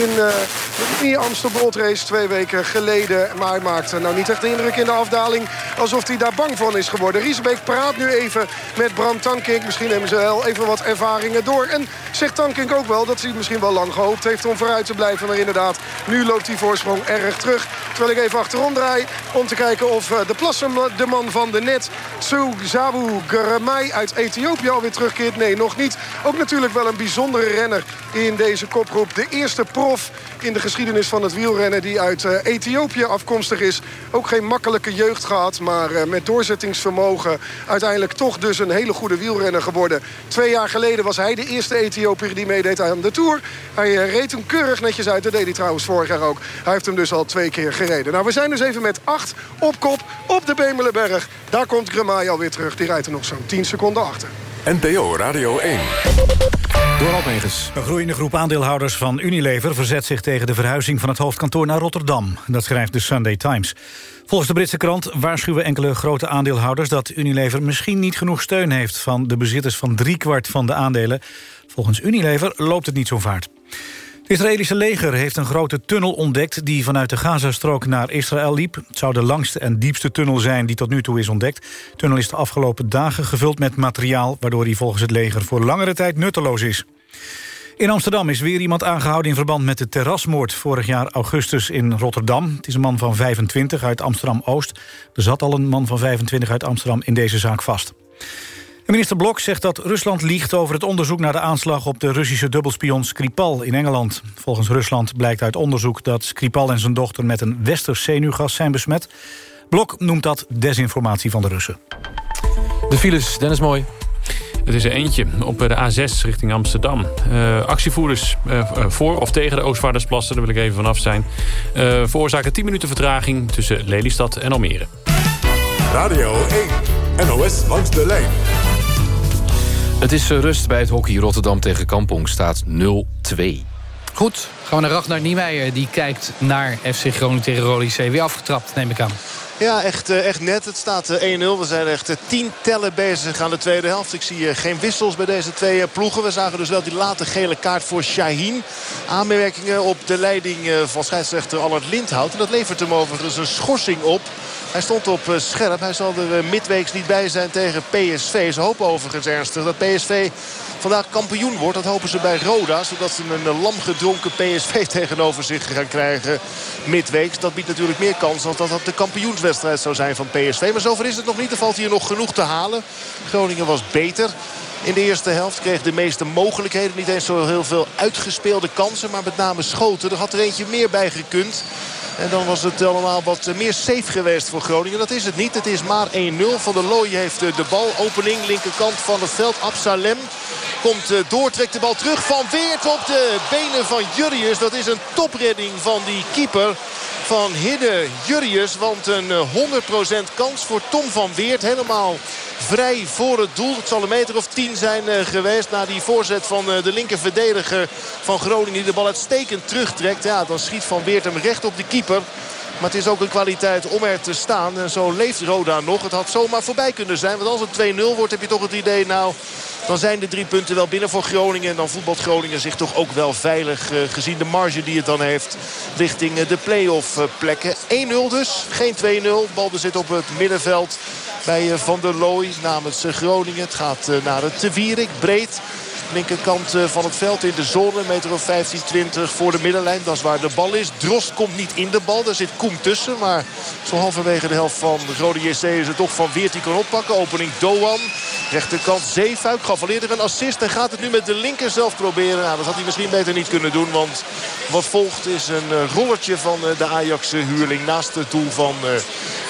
In de Amsterdam Gold Race twee weken geleden. Maar hij maakte nou niet echt de indruk in de afdaling. Alsof hij daar bang van is geworden. Riesebeek praat nu even met Bram Tankink. Misschien nemen ze wel even wat ervaringen door. En zegt Tankink ook wel dat hij misschien wel lang gehoopt heeft om vooruit te blijven. Maar inderdaad, nu loopt die voorsprong erg terug. Terwijl ik even achterom draai om te kijken of uh, de plassen de man van de net... Suzabu Geremai uit Ethiopië alweer terugkeert. Nee, nog niet. Ook natuurlijk wel een bijzondere renner in deze kopgroep. De eerste prof in de geschiedenis van het wielrennen die uit uh, Ethiopië afkomstig is. Ook geen makkelijke jeugd gehad, maar uh, met doorzettingsvermogen uiteindelijk toch dus een hele goede wielrenner geworden. Twee jaar geleden was hij de eerste Ethiopiër die meedeed aan de Tour. Hij uh, reed hem keurig netjes uit. Dat deed hij trouwens vorig jaar ook. Hij heeft hem dus al twee keer gereden. Nou, we zijn dus even met acht op kop op de Bemelenberg. Daar komt Gremai alweer terug. Die rijdt er nog zo'n 10 seconden achter.
NPO Radio 1.
Door Almegens.
Een groeiende groep aandeelhouders van Unilever verzet zich tegen de verhuizing van het hoofdkantoor naar Rotterdam. Dat schrijft de Sunday Times. Volgens de Britse krant waarschuwen enkele grote aandeelhouders dat Unilever misschien niet genoeg steun heeft van de bezitters van driekwart van de aandelen. Volgens Unilever loopt het niet zo vaart. Het Israëlische leger heeft een grote tunnel ontdekt... die vanuit de Gazastrook naar Israël liep. Het zou de langste en diepste tunnel zijn die tot nu toe is ontdekt. De tunnel is de afgelopen dagen gevuld met materiaal... waardoor hij volgens het leger voor langere tijd nutteloos is. In Amsterdam is weer iemand aangehouden in verband met de terrasmoord... vorig jaar augustus in Rotterdam. Het is een man van 25 uit Amsterdam-Oost. Er zat al een man van 25 uit Amsterdam in deze zaak vast. Minister Blok zegt dat Rusland liegt over het onderzoek naar de aanslag op de Russische dubbelspion Skripal in Engeland. Volgens Rusland blijkt uit onderzoek dat Skripal en zijn dochter met een westers zenuwgas zijn besmet. Blok noemt dat desinformatie van de Russen.
De files, Dennis Mooi.
Het is er eentje op de A6 richting Amsterdam. Uh, actievoerders uh, voor of tegen de Oostvaardersplassen, daar wil ik even vanaf zijn... Uh, veroorzaken 10 minuten vertraging tussen Lelystad en Almere.
Radio 1, NOS langs de lijn.
Het is rust bij het hockey Rotterdam tegen Kampong. Staat 0-2.
Goed, gaan we naar Ragnar Niemeyer. Die kijkt naar FC Groningen tegen Rode C. Weer afgetrapt, neem ik aan.
Ja, echt, echt net. Het staat 1-0. We zijn echt tien tellen bezig aan de tweede helft. Ik zie geen wissels bij deze twee ploegen. We zagen dus wel die late gele kaart voor Shaheen. Aanmerkingen op de leiding van scheidsrechter Allard Lindhout. En dat levert hem overigens een schorsing op. Hij stond op scherp. Hij zal er midweeks niet bij zijn tegen PSV. Ze hopen overigens ernstig dat PSV vandaag kampioen wordt. Dat hopen ze bij Roda. Zodat ze een lam gedronken PSV tegenover zich gaan krijgen midweeks. Dat biedt natuurlijk meer kans dan dat dat de kampioenswedstrijd zou zijn van PSV. Maar zover is het nog niet. Er valt hier nog genoeg te halen. Groningen was beter. In de eerste helft kreeg de meeste mogelijkheden. Niet eens zo heel veel uitgespeelde kansen. Maar met name schoten. Er had er eentje meer bij gekund. En dan was het allemaal wat meer safe geweest voor Groningen. Dat is het niet. Het is maar 1-0. Van der Looy heeft de bal. Opening linkerkant van het veld. Absalem komt door. Trekt de bal terug. Van Weert op de benen van Jurrius. Dat is een topredding van die keeper van Hidde Jurrius. Want een 100% kans voor Tom van Weert. Helemaal vrij voor het doel. Het zal een meter of tien zijn geweest. Na die voorzet van de linker verdediger van Groningen. Die de bal uitstekend terugtrekt. Ja, dan schiet Van Weert hem recht op de keeper. Maar het is ook een kwaliteit om er te staan. En zo leeft Roda nog. Het had zomaar voorbij kunnen zijn. Want als het 2-0 wordt heb je toch het idee... nou, dan zijn de drie punten wel binnen voor Groningen. En dan voetbalt Groningen zich toch ook wel veilig. Uh, gezien de marge die het dan heeft. Richting uh, de play-off uh, plekken. 1-0 dus. Geen 2-0. Bal zit op het middenveld bij Van der Looy namens Groningen. Het gaat naar het Wierik. Breed. Linkerkant van het veld in de zone. Meter of 15, 20 voor de middenlijn. Dat is waar de bal is. Drost komt niet in de bal. Daar zit Koem tussen. Maar zo halverwege de helft van de Rode JC is het toch Van Weert die kan oppakken. Opening Doan. Rechterkant Zeefuik. Gaf al eerder een assist. En gaat het nu met de linker zelf proberen. Nou, dat had hij misschien beter niet kunnen doen. Want wat volgt is een rollertje van de Ajax-huurling. Naast het doel van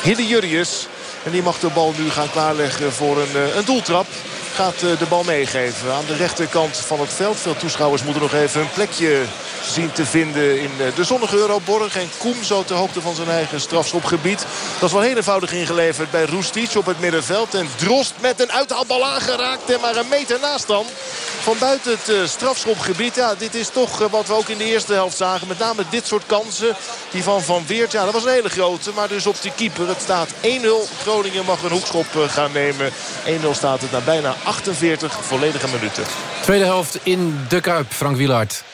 Hidde Jurrius. En die mag de bal nu gaan klaarleggen voor een, een doeltrap gaat de bal meegeven aan de rechterkant van het veld. Veel toeschouwers moeten nog even een plekje zien te vinden in de zonnige Euroborg. En Koem zo ter hoogte van zijn eigen strafschopgebied. Dat is wel heel eenvoudig ingeleverd bij Roestic op het middenveld. En Drost met een uithaalbal aangeraakt en maar een meter naast dan. Van buiten het strafschopgebied. Ja, dit is toch wat we ook in de eerste helft zagen. Met name dit soort kansen. Die van Van Weert, ja dat was een hele grote. Maar dus op de keeper. Het staat 1-0. Groningen mag een hoekschop gaan nemen. 1-0 staat het na bijna 48 volledige minuten.
Tweede helft in de Kuip, Frank Wielaert.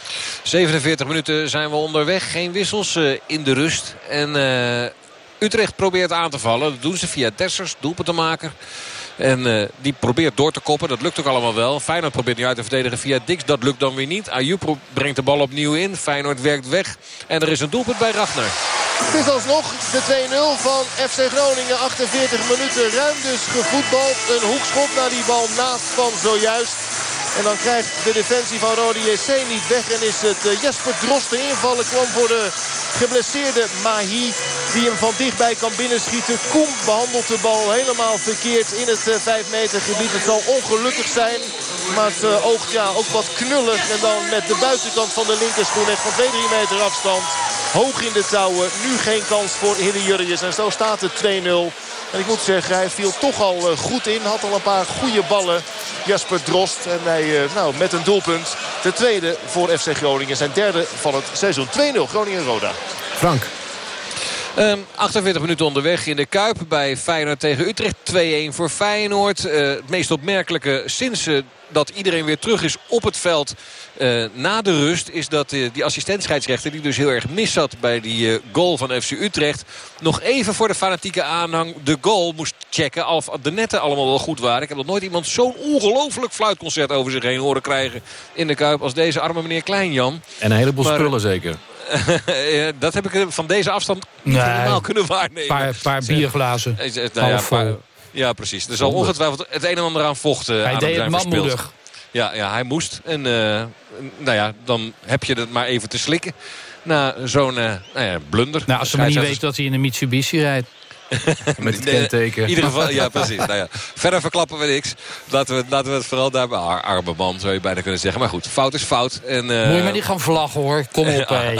47 minuten zijn we onderweg. Geen wissels uh, in de rust. En uh, Utrecht probeert aan te vallen. Dat doen ze via Dessers, doelpunt te maken. En uh, die probeert door te koppen. Dat lukt ook allemaal wel. Feyenoord probeert nu uit te verdedigen via Dix. Dat lukt dan weer niet. Ayoub brengt de bal opnieuw in. Feyenoord werkt weg. En er is een doelpunt bij Ragnar.
Het is alsnog de 2-0 van FC Groningen. 48 minuten ruim dus gevoetbald. Een hoekschop naar die bal naast van zojuist. En dan krijgt de defensie van Rode JC niet weg. En is het uh, Jesper Drost de invallen. Kwam voor de geblesseerde Mahi. Die hem van dichtbij kan binnenschieten. Koem behandelt de bal helemaal verkeerd in het uh, 5 meter gebied. Het zal ongelukkig zijn. Maar het uh, oogt ja, ook wat knullig. En dan met de buitenkant van de linkerschoen. Echt van 2-3 meter afstand. Hoog in de touwen. Nu geen kans voor Hille Jurrius. En zo staat het 2-0. En ik moet zeggen, hij viel toch al goed in. Had al een paar goede ballen. Jasper Drost. En hij nou, met een doelpunt de tweede voor FC Groningen. Zijn derde van het seizoen. 2-0 Groningen-Roda.
Frank.
Um, ehm, 48 minuten onderweg in de Kuip bij Feyenoord tegen Utrecht. 2-1 voor Feyenoord. Uh, het meest opmerkelijke sinds uh, dat iedereen weer terug is op het veld uh, na de rust... is dat die assistentscheidsrechter, die dus heel erg mis zat bij die goal van FC Utrecht... nog even voor de fanatieke aanhang de goal moest checken... of de netten allemaal wel goed waren. Ik heb nog nooit iemand zo'n ongelooflijk fluitconcert over zich heen horen krijgen... in de Kuip als deze arme meneer Kleinjan.
En een heleboel maar, spullen zeker.
dat heb ik van deze afstand niet nee, helemaal kunnen waarnemen.
Een paar, paar bierglazen.
Nou ja, paar, ja, precies. Er zal ongetwijfeld het een en ander aan vochten
Hij
aan
deed het manmoedig.
Ja, ja, hij moest. En uh, nou ja, dan heb je het maar even te slikken. Na zo'n uh, nou ja, blunder.
Nou, als ze maar niet weten dat hij in een Mitsubishi rijdt.
Met het kenteken.
In ieder geval, ja precies. nou ja, verder verklappen we niks. Laten we, laten we het vooral daar bij arme man, zou je bijna kunnen zeggen. Maar goed, fout is fout. En, uh...
Moet je maar niet gaan vlaggen hoor. Kom op, hé.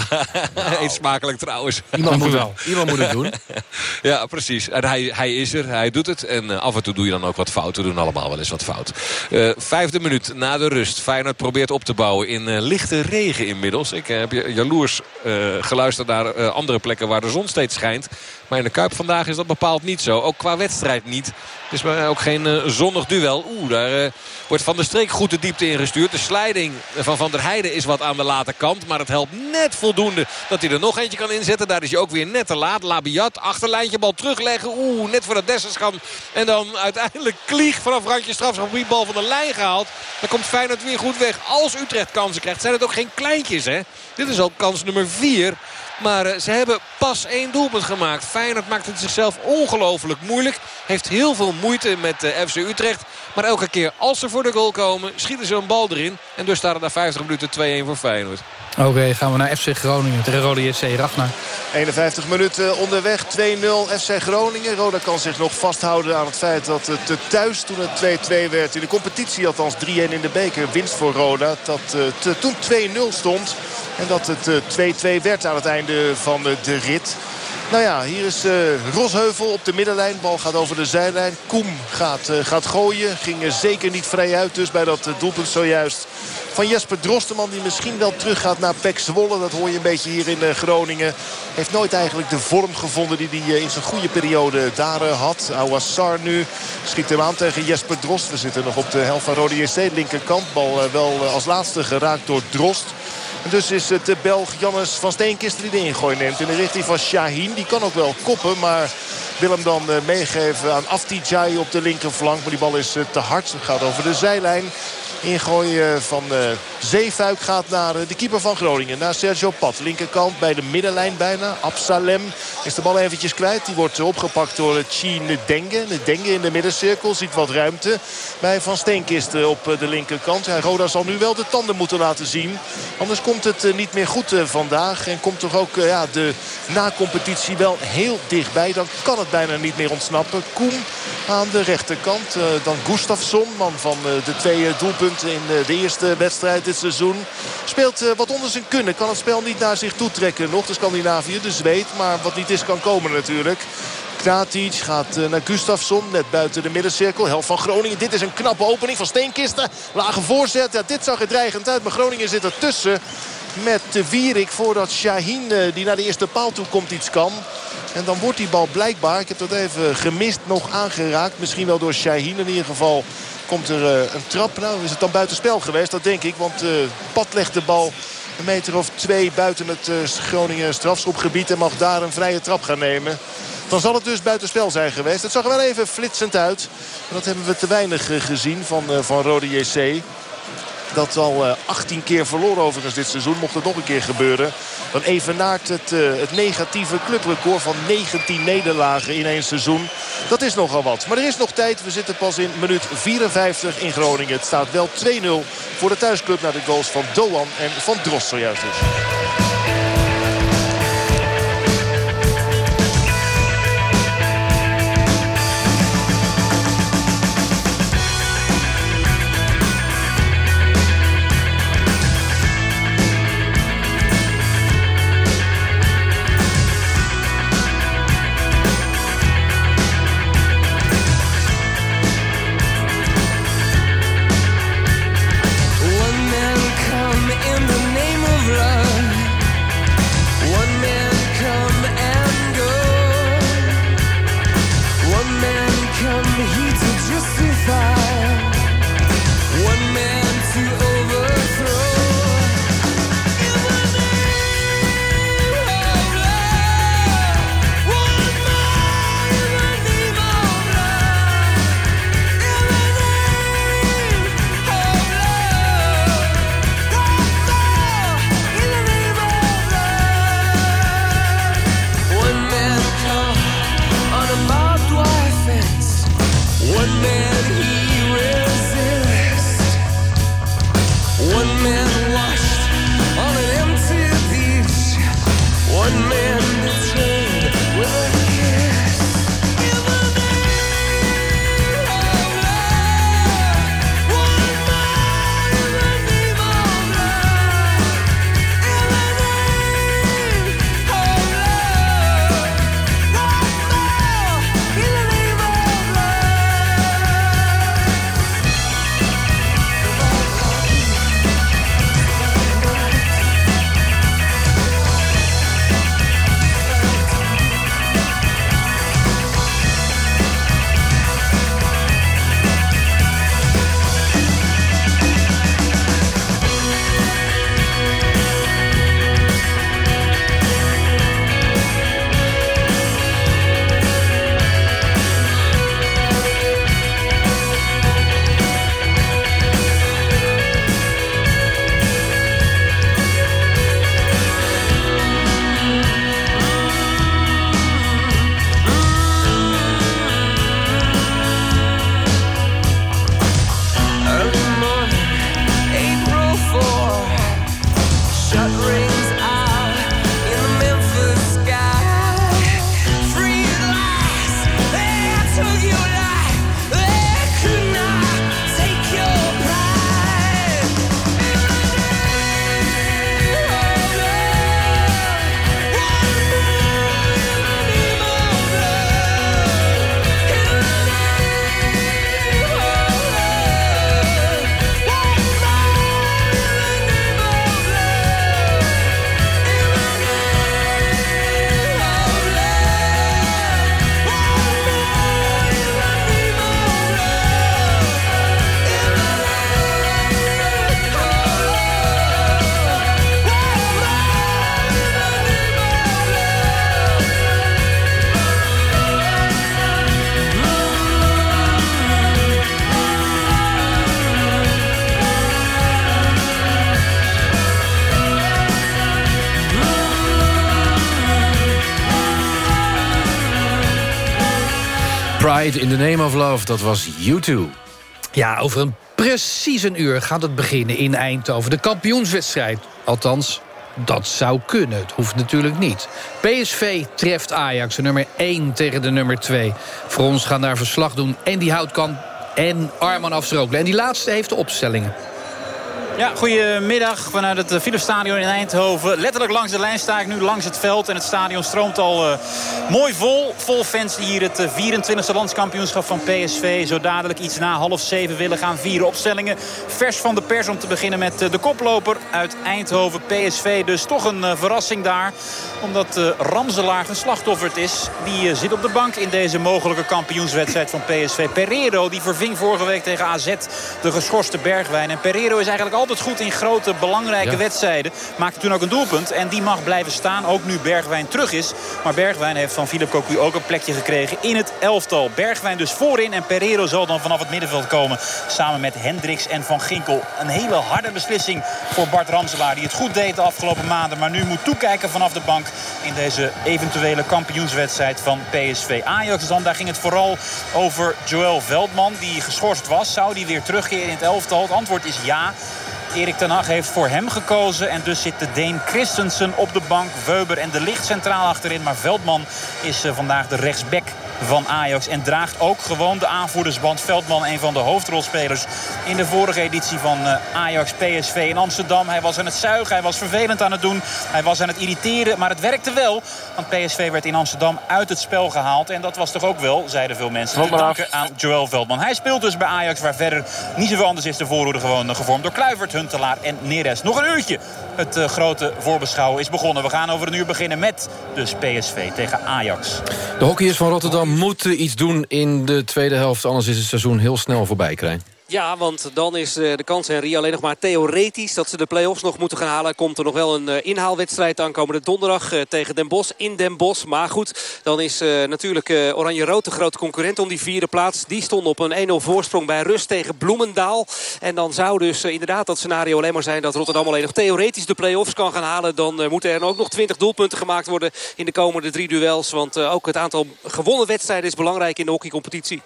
Eet smakelijk trouwens.
Iemand moet, wel. Iemand moet het doen.
ja, precies. En hij, hij is er, hij doet het. En uh, af en toe doe je dan ook wat fout. We doen allemaal wel eens wat fout. Uh, vijfde minuut na de rust. Feyenoord probeert op te bouwen in lichte regen inmiddels. Ik heb jaloers geluisterd naar andere plekken waar de zon steeds schijnt. Maar in de Kuip vandaag is dat bepaald niet zo. Ook qua wedstrijd niet. Het is maar ook geen uh, zonnig duel. Oeh, daar uh, wordt Van der Streek goed de diepte ingestuurd. De slijding van Van der Heijden is wat aan de late kant. Maar het helpt net voldoende dat hij er nog eentje kan inzetten. Daar is hij ook weer net te laat. Labiat, achterlijntje, bal terugleggen. Oeh, net voor de Dessenscham. En dan uiteindelijk Klieg vanaf randje bal van de lijn gehaald. Dan komt Feyenoord weer goed weg. Als Utrecht kansen krijgt, zijn het ook geen kleintjes, hè? Dit is al kans nummer 4. Maar uh, ze hebben pas één doelpunt gemaakt. Feyenoord maakt het zichzelf ongelooflijk moeilijk. Heeft heel veel moeite met uh, FC Utrecht. Maar elke keer als ze voor de goal komen, schieten ze een bal erin. En dus staat het na 50 minuten 2-1 voor Feyenoord.
Oké, gaan we naar FC Groningen tegen Rode JC. Ragnar.
51 minuten onderweg. 2-0 FC Groningen. Roda kan zich nog vasthouden aan het feit dat het thuis toen het 2-2 werd. In de competitie althans 3-1 in de beker. Winst voor Roda. Dat het toen 2-0 stond. En dat het 2-2 werd aan het einde van de rit. Nou ja, hier is uh, Rosheuvel op de middenlijn. Bal gaat over de zijlijn. Koem gaat, uh, gaat gooien. Ging er zeker niet vrij uit dus bij dat uh, doelpunt zojuist. Van Jesper Drosteman die misschien wel terug gaat naar Pek Zwolle. Dat hoor je een beetje hier in Groningen. Heeft nooit eigenlijk de vorm gevonden die hij in zijn goede periode daar had. Awassar nu schiet hem aan tegen Jesper Drost. We zitten nog op de helft van Rode JC. Linkerkant. Bal wel als laatste geraakt door Drost. Dus is het Belg Jannes van Steenkisten die de ingooi neemt. In de richting van Shaheen. Die kan ook wel koppen. Maar wil hem dan eh, meegeven aan Aftijai op de linkerflank. Maar die bal is eh, te hard. Gaat over de zijlijn. Ingooi van uh, Zeefuik gaat naar de keeper van Groningen. Naar Sergio Pat. Linkerkant bij de middenlijn bijna. Absalem is de bal eventjes kwijt. Die wordt opgepakt door Chine Denge. De Denge in de middencirkel. Ziet wat ruimte bij Van Steenkisten op de linkerkant. Ja, Roda zal nu wel de tanden moeten laten zien. Anders komt het niet meer goed vandaag. En komt toch ook ja, de na-competitie wel heel dichtbij. Dan kan het bijna niet meer ontsnappen. Koen aan de rechterkant. Dan Gustafsson, man van de twee doelpunten in eh, de eerste wedstrijd dit seizoen. Speelt eh, wat onder zijn kunnen. Kan het spel niet naar zich toe trekken. Nog de Scandinavië, de Zweed. Maar wat niet is kan komen natuurlijk. Knatic gaat eh, naar Gustafsson. Net buiten de middencirkel. Helft van Groningen. Dit is een knappe opening van Steenkisten. Lage voorzet. Ja, dit zag er dreigend uit. Maar Groningen zit ertussen. Met de Wierik voordat Shaheen die naar de eerste paal toe komt iets kan. En dan wordt die bal blijkbaar, ik heb dat even gemist, nog aangeraakt. Misschien wel door Shaheen in ieder geval komt er uh, een trap. Nou is het dan buitenspel geweest, dat denk ik. Want uh, Pat legt de bal een meter of twee buiten het uh, Groningen strafschopgebied. En mag daar een vrije trap gaan nemen. Dan zal het dus buitenspel zijn geweest. Het zag er wel even flitsend uit. Maar dat hebben we te weinig gezien van, van Rode JC. Dat al 18 keer verloren overigens dit seizoen. Mocht het nog een keer gebeuren. Dan evenaart het, uh, het negatieve clubrecord van 19 nederlagen in één seizoen. Dat is nogal wat. Maar er is nog tijd. We zitten pas in minuut 54 in Groningen. Het staat wel 2-0 voor de thuisclub naar de goals van Doan en van Drost zojuist dus.
The Name of Love, dat was U2.
Ja, over een precies een uur gaat het beginnen in Eindhoven. De kampioenswedstrijd. Althans, dat zou kunnen. Het hoeft natuurlijk niet. PSV treft Ajax, de nummer 1 tegen de nummer 2. Voor ons gaan daar verslag doen en die Houtkamp en Arman Afstrookle. En die laatste heeft de opstellingen.
Ja, goedemiddag vanuit het Philipsstadion in Eindhoven. Letterlijk langs de lijn sta ik nu langs het veld. En het stadion stroomt al uh, mooi vol. Vol fans die hier het 24e landskampioenschap van PSV... zo dadelijk iets na half zeven willen gaan vieren. Opstellingen vers van de pers om te beginnen met de koploper uit Eindhoven. PSV dus toch een verrassing daar. Omdat Ramselaar geslachtofferd is. Die zit op de bank in deze mogelijke kampioenswedstrijd van PSV. Pereiro die verving vorige week tegen AZ de geschorste Bergwijn. En Pereiro is eigenlijk altijd goed in grote, belangrijke ja. wedstrijden. Maakte toen ook een doelpunt. En die mag blijven staan, ook nu Bergwijn terug is. Maar Bergwijn heeft van Philip Cocu ook een plekje gekregen in het elftal. Bergwijn dus voorin en Pereiro zal dan vanaf het middenveld komen. Samen met Hendricks en Van Ginkel. Een hele harde beslissing voor Bart Ramselaar. Die het goed deed de afgelopen maanden. Maar nu moet toekijken vanaf de bank in deze eventuele kampioenswedstrijd van PSV. Ajax dan, daar ging het vooral over Joël Veldman. Die geschorst was. Zou die weer terugkeren in het elftal? Het antwoord is ja. Erik ten Hag heeft voor hem gekozen. En dus zit de Deen Christensen op de bank. Weber en de licht centraal achterin. Maar Veldman is uh, vandaag de rechtsback van Ajax. En draagt ook gewoon de aanvoerdersband. Veldman, een van de hoofdrolspelers in de vorige editie van uh, Ajax PSV in Amsterdam. Hij was aan het zuigen, hij was vervelend aan het doen. Hij was aan het irriteren, maar het werkte wel. Want PSV werd in Amsterdam uit het spel gehaald. En dat was toch ook wel, zeiden veel mensen, te danken aan Joël Veldman. Hij speelt dus bij Ajax, waar verder niet zoveel anders is. De voorhoede gewoon uh, gevormd door Kluivert, Huntelaar en Neres. Nog een uurtje. Het uh, grote voorbeschouwen is begonnen. We gaan over een uur beginnen met dus PSV tegen Ajax.
De hockeyers van Rotterdam moeten iets doen in de tweede helft. Anders is het seizoen heel snel voorbij, Krijn.
Ja, want dan is de kans, Henry, alleen nog maar theoretisch... dat ze de play-offs nog moeten gaan halen. Komt er nog wel een inhaalwedstrijd aankomende donderdag tegen Den Bosch in Den Bosch. Maar goed, dan is natuurlijk Oranje-Rood de grote concurrent om die vierde plaats. Die stond op een 1-0 voorsprong bij rust tegen Bloemendaal. En dan zou dus inderdaad dat scenario alleen maar zijn... dat Rotterdam alleen nog theoretisch de play-offs kan gaan halen. Dan moeten er ook nog 20 doelpunten gemaakt worden in de komende drie duels. Want ook het aantal gewonnen wedstrijden is belangrijk in de hockeycompetitie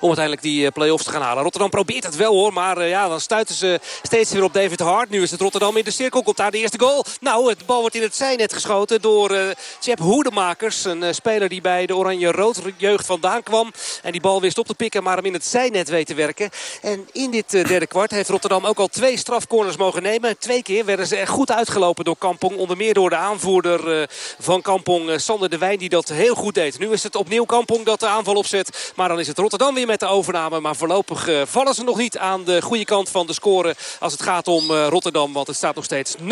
om uiteindelijk die play-offs te gaan halen. Rotterdam probeert het wel hoor, maar uh, ja, dan stuiten ze steeds weer op David Hart. Nu is het Rotterdam in de cirkel, komt daar de eerste goal. Nou, het bal wordt in het zijnet geschoten door uh, Jeb Hoedemakers. Een speler die bij de Oranje-Rood jeugd vandaan kwam. En die bal wist op te pikken, maar hem in het zijnet weet te werken. En in dit derde kwart heeft Rotterdam ook al twee strafcorners mogen nemen. Twee keer werden ze er goed uitgelopen door Kampong. Onder meer door de aanvoerder van Kampong, Sander de Wijn, die dat heel goed deed. Nu is het opnieuw Kampong dat de aanval opzet. Maar dan is het Rotterdam weer met de overname. Maar voorlopig uh, vallen ze nog niet aan de goede kant van de score als het gaat om uh, Rotterdam. Want het staat nog steeds 0-2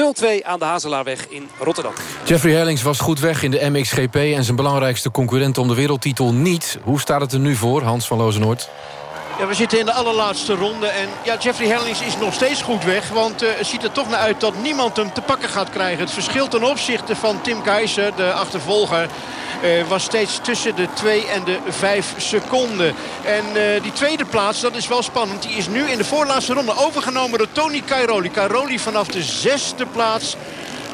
aan de Hazelaarweg in Rotterdam.
Jeffrey Herlings was goed weg in de MXGP en zijn belangrijkste concurrent om de wereldtitel niet. Hoe staat het er nu voor, Hans van Lozenoord?
Ja, we zitten in de allerlaatste ronde. En ja, Jeffrey Herlings is nog steeds goed weg. Want uh, het ziet er toch naar uit dat niemand hem te pakken gaat krijgen. Het verschil ten opzichte van Tim Keizer, de achtervolger... Uh, was steeds tussen de 2 en de 5 seconden. En uh, die tweede plaats, dat is wel spannend. Die is nu in de voorlaatste ronde overgenomen door Tony Cairoli. Cairoli vanaf de zesde plaats.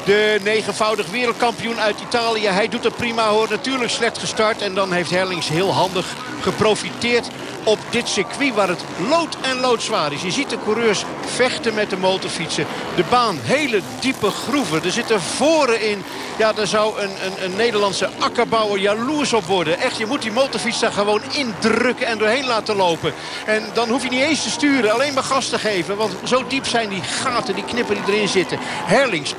De negenvoudig wereldkampioen uit Italië. Hij doet het prima hoor. Natuurlijk slecht gestart. En dan heeft Herlings heel handig geprofiteerd op dit circuit waar het lood en loodzwaar is. Je ziet de coureurs vechten met de motorfietsen. De baan, hele diepe groeven. Er zitten voren in. Ja, daar zou een, een, een Nederlandse akkerbouwer jaloers op worden. Echt, je moet die motorfiets daar gewoon indrukken en doorheen laten lopen. En dan hoef je niet eens te sturen, alleen maar gas te geven. Want zo diep zijn die gaten, die knippen die erin zitten. Herlings,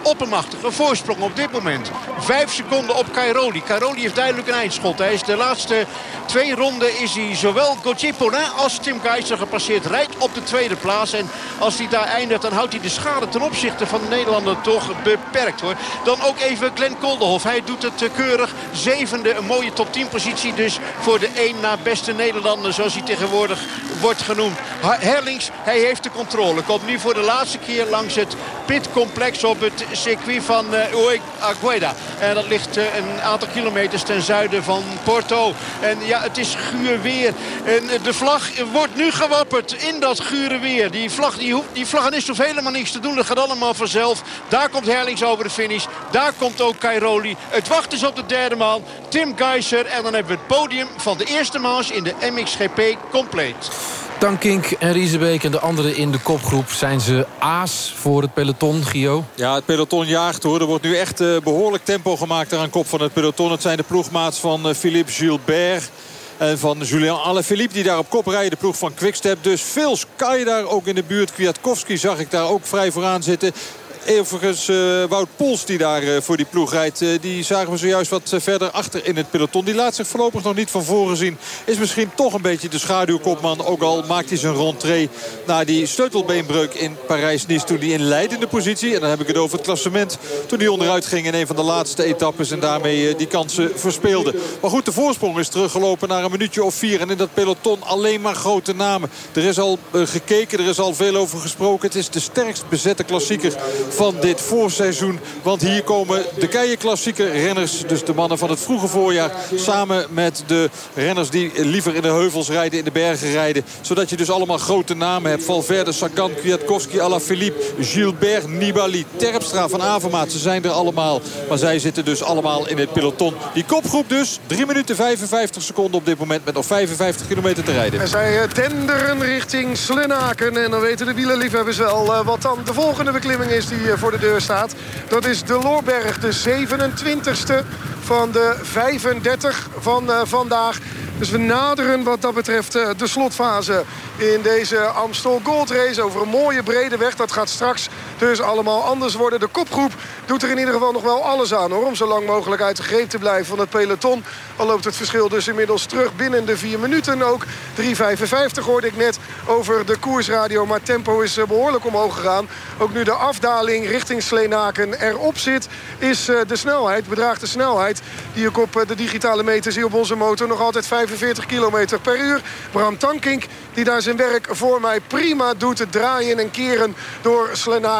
oppermachtige voorsprong op dit moment. Vijf seconden op Cairoli. Cairoli heeft duidelijk een eindschot. Hij is de laatste twee ronden is hij zowel Paulin als Tim Keizer gepasseerd. Rijdt op de tweede plaats. En als hij daar eindigt, dan houdt hij de schade ten opzichte van de Nederlander toch beperkt hoor. Dan ook even Glenn Kolderhof. Hij doet het keurig. Zevende, een mooie top 10 positie dus voor de één na beste Nederlander. Zoals hij tegenwoordig wordt genoemd. Herlings, hij heeft de controle. Komt nu voor de laatste keer langs het pitcomplex op het circuit van uh, Agueda. En dat ligt uh, een aantal kilometers ten zuiden van Porto. En ja, het is guur weer. En de vlag wordt nu gewapperd in dat gure weer. Die vlag, die, die vlag is toch helemaal niks te doen. Dat gaat allemaal vanzelf. Daar komt Herlings over de finish. Daar komt ook Cairoli. Het wacht is op de derde man. Tim Geiser. En dan hebben we het podium van de eerste manche in de MXGP compleet.
Tankink en Riesebeek en de anderen in de kopgroep. Zijn ze aas voor het peloton, Gio?
Ja, het peloton jaagt hoor. Er wordt nu echt uh, behoorlijk tempo gemaakt aan kop van het peloton. Het zijn de ploegmaats van uh, Philippe Gilbert... En van Julien Alaphilippe die daar op kop rijden. De ploeg van Quickstep. Dus veel Sky daar ook in de buurt. Kwiatkowski zag ik daar ook vrij vooraan zitten. Overigens uh, Wout Pols die daar uh, voor die ploeg rijdt. Uh, die zagen we zojuist wat verder achter in het peloton. Die laat zich voorlopig nog niet van voren zien. Is misschien toch een beetje de schaduwkopman. Ook al maakt hij zijn rentree na die sleutelbeenbreuk in Parijs-Nice. Toen hij in leidende positie, en dan heb ik het over het klassement. Toen hij onderuit ging in een van de laatste etappes. En daarmee die kansen verspeelde. Maar goed, de voorsprong is teruggelopen naar een minuutje of vier. En in dat peloton alleen maar grote namen. Er is al gekeken, er is al veel over gesproken. Het is de sterkst bezette klassieker van dit voorseizoen. Want hier komen de keienklassieke renners. Dus de mannen van het vroege voorjaar. Samen met de renners die liever in de heuvels rijden. In de bergen rijden. Zodat je dus allemaal grote namen hebt. Valverde, Sagan, Kwiatkowski, Alaphilippe, Gilbert, Nibali, Terpstra, Van Avermaat. Ze zijn er allemaal. Maar zij zitten dus allemaal in het peloton. Die kopgroep dus. 3 minuten 55 seconden op dit moment. Met nog 55 kilometer te rijden.
En zij tenderen richting Slenaken. En dan weten de wielerliefhebbers wel wat dan de volgende beklimming is voor de deur staat. Dat is de Loorberg, de 27ste van de 35 van uh, vandaag. Dus we naderen wat dat betreft uh, de slotfase in deze Amstel Gold Race. Over een mooie brede weg. Dat gaat straks dus allemaal anders worden. De kopgroep doet er in ieder geval nog wel alles aan hoor. Om zo lang mogelijk uit de greep te blijven van het peloton. Al loopt het verschil dus inmiddels terug binnen de vier minuten ook. 3.55 hoorde ik net over de koersradio. Maar tempo is behoorlijk omhoog gegaan. Ook nu de afdaling richting Sleenaken erop zit. Is de snelheid, bedraagt de snelheid. Die ik op de digitale meter zie op onze motor. Nog altijd 45 km per uur. Bram Tankink die daar zijn werk voor mij prima doet. Draaien en keren door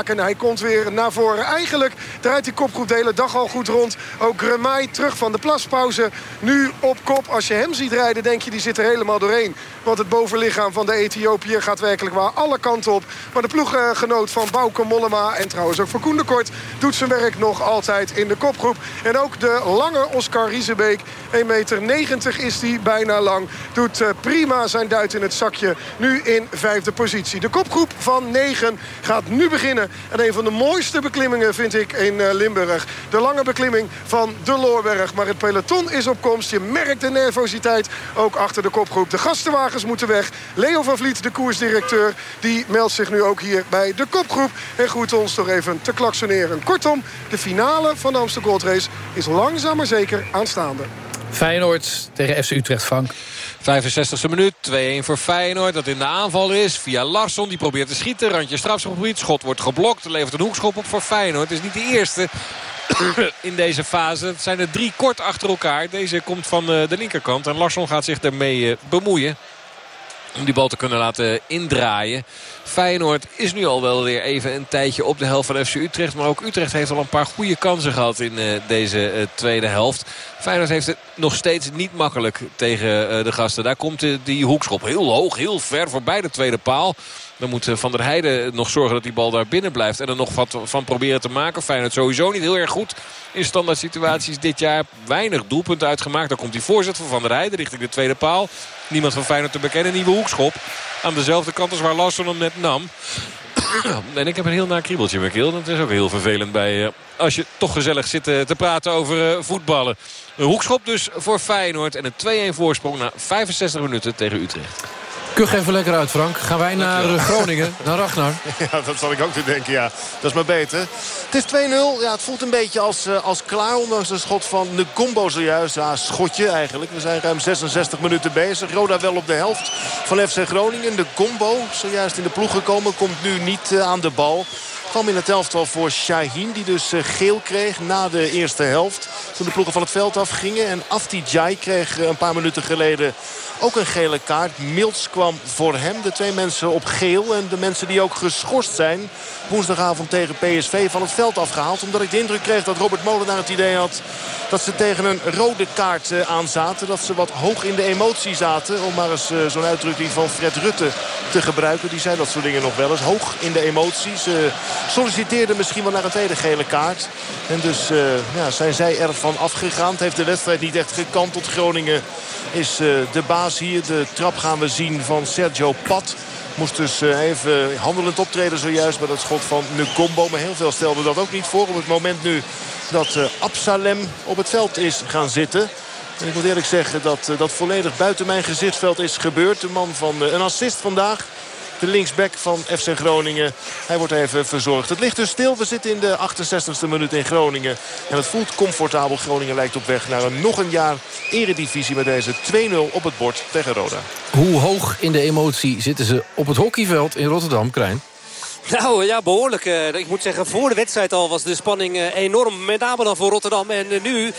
Slenaken. Hij komt weer naar voren. Eigenlijk draait die kopgroep de hele dag al goed rond. Ook Gremai terug van de plaspauze. Nu op kop. Als je hem ziet rijden denk je die zit er helemaal doorheen. Want het bovenlichaam van de Ethiopiër gaat werkelijk waar alle kanten op. Maar de ploeggenoot van Bouke Mollema en trouwens ook van Kort... doet zijn werk nog altijd in de kopgroep. En ook de lange Oscar Riesebeek. 1,90 meter is die bijna lang. Doet prima zijn duit in het zakje. Nu in vijfde positie. De kopgroep van 9 gaat nu beginnen. En een van de mooiste beklimmingen vind ik in Limburg. De lange beklimming van de Loorberg. Maar het peloton is op komst. Je merkt de nervositeit ook achter de kopgroep. De gastenwagens moeten weg. Leo van Vliet, de koersdirecteur, die meldt zich nu ook hier bij de kopgroep. En groet ons toch even te klaksoneren. Kortom, de finale van de Amsterdam Gold Race is langzaam maar zeker aanstaande.
Feyenoord tegen FC Utrecht, Frank.
65e minuut, 2-1 voor Feyenoord. Dat in de aanval is via Larsson. Die probeert te schieten. Randje strafschopgebied. Schot wordt geblokt. Er levert een hoekschop op voor Feyenoord. Het is niet de eerste in deze fase. Het zijn er drie kort achter elkaar. Deze komt van de linkerkant. En Larsson gaat zich ermee bemoeien. Om die bal te kunnen laten indraaien. Feyenoord is nu al wel weer even een tijdje op de helft van FC Utrecht. Maar ook Utrecht heeft al een paar goede kansen gehad in uh, deze uh, tweede helft. Feyenoord heeft het nog steeds niet makkelijk tegen uh, de gasten. Daar komt die hoekschop heel hoog, heel ver voorbij de tweede paal. Dan moet Van der Heijden nog zorgen dat die bal daar binnen blijft. En er nog wat van proberen te maken. Feyenoord sowieso niet heel erg goed in standaard situaties dit jaar. Weinig doelpunten uitgemaakt. Dan komt die voorzet van Van der Heijden richting de tweede paal. Niemand van Feyenoord te bekennen. Nieuwe hoekschop. Aan dezelfde kant als waar Larsson hem net nam. en ik heb een heel naar kriebeltje keel. Dat is ook heel vervelend bij uh, als je toch gezellig zit uh, te praten over uh, voetballen. Een hoekschop dus voor Feyenoord. En een 2-1 voorsprong na 65 minuten tegen Utrecht.
Kuch even lekker uit, Frank. Gaan wij naar Groningen, naar Ragnar?
Ja, dat zal ik ook te denken, ja. Dat is maar beter. Het is 2-0. Ja, het voelt een beetje als, uh, als klaar. Ondanks de schot van de combo zojuist. Ja, schotje eigenlijk. We zijn ruim 66 minuten bezig. Roda wel op de helft van FC Groningen. De combo zojuist in de ploeg gekomen. Komt nu niet uh, aan de bal. Kwam in het elftal voor Shaheen. Die dus geel kreeg na de eerste helft. Toen de ploegen van het veld afgingen. En Afti Jai kreeg een paar minuten geleden Ook een gele kaart. Milts kwam voor hem. De twee mensen op geel. En de mensen die ook geschorst zijn woensdagavond tegen PSV van het veld afgehaald. Omdat ik de indruk kreeg dat Robert Molenaar het idee had dat ze tegen een rode kaart eh, aanzaten. Dat ze wat hoog in de emotie zaten. Om maar eens eh, zo'n uitdrukking van Fred Rutte te gebruiken. Die zei dat soort dingen nog wel eens. Hoog in de emotie. Ze solliciteerden misschien wel naar een tweede gele kaart. En dus uh, ja, zijn zij ervan afgegaan. Het heeft de wedstrijd niet echt gekanteld. Groningen is de baas hier. De trap gaan we zien van Sergio Pat. Moest dus even handelend optreden zojuist bij dat schot van Ngombo. Maar heel veel stelde dat ook niet voor. Op het moment nu dat Absalem op het veld is gaan zitten. En ik moet eerlijk zeggen dat dat volledig buiten mijn gezichtsveld is gebeurd. De man van een assist vandaag de linksback van FC Groningen. Hij wordt even verzorgd. Het ligt dus stil. We zitten in de 68e minuut in Groningen. En het voelt comfortabel. Groningen lijkt op weg naar een, nog een jaar eredivisie met deze 2-0 op het bord tegen Roda.
Hoe hoog in de emotie zitten ze op het hockeyveld in Rotterdam, Krijn?
Nou ja, behoorlijk. Uh, ik moet zeggen, voor de wedstrijd al was de spanning uh, enorm. Met name dan voor Rotterdam. En uh, nu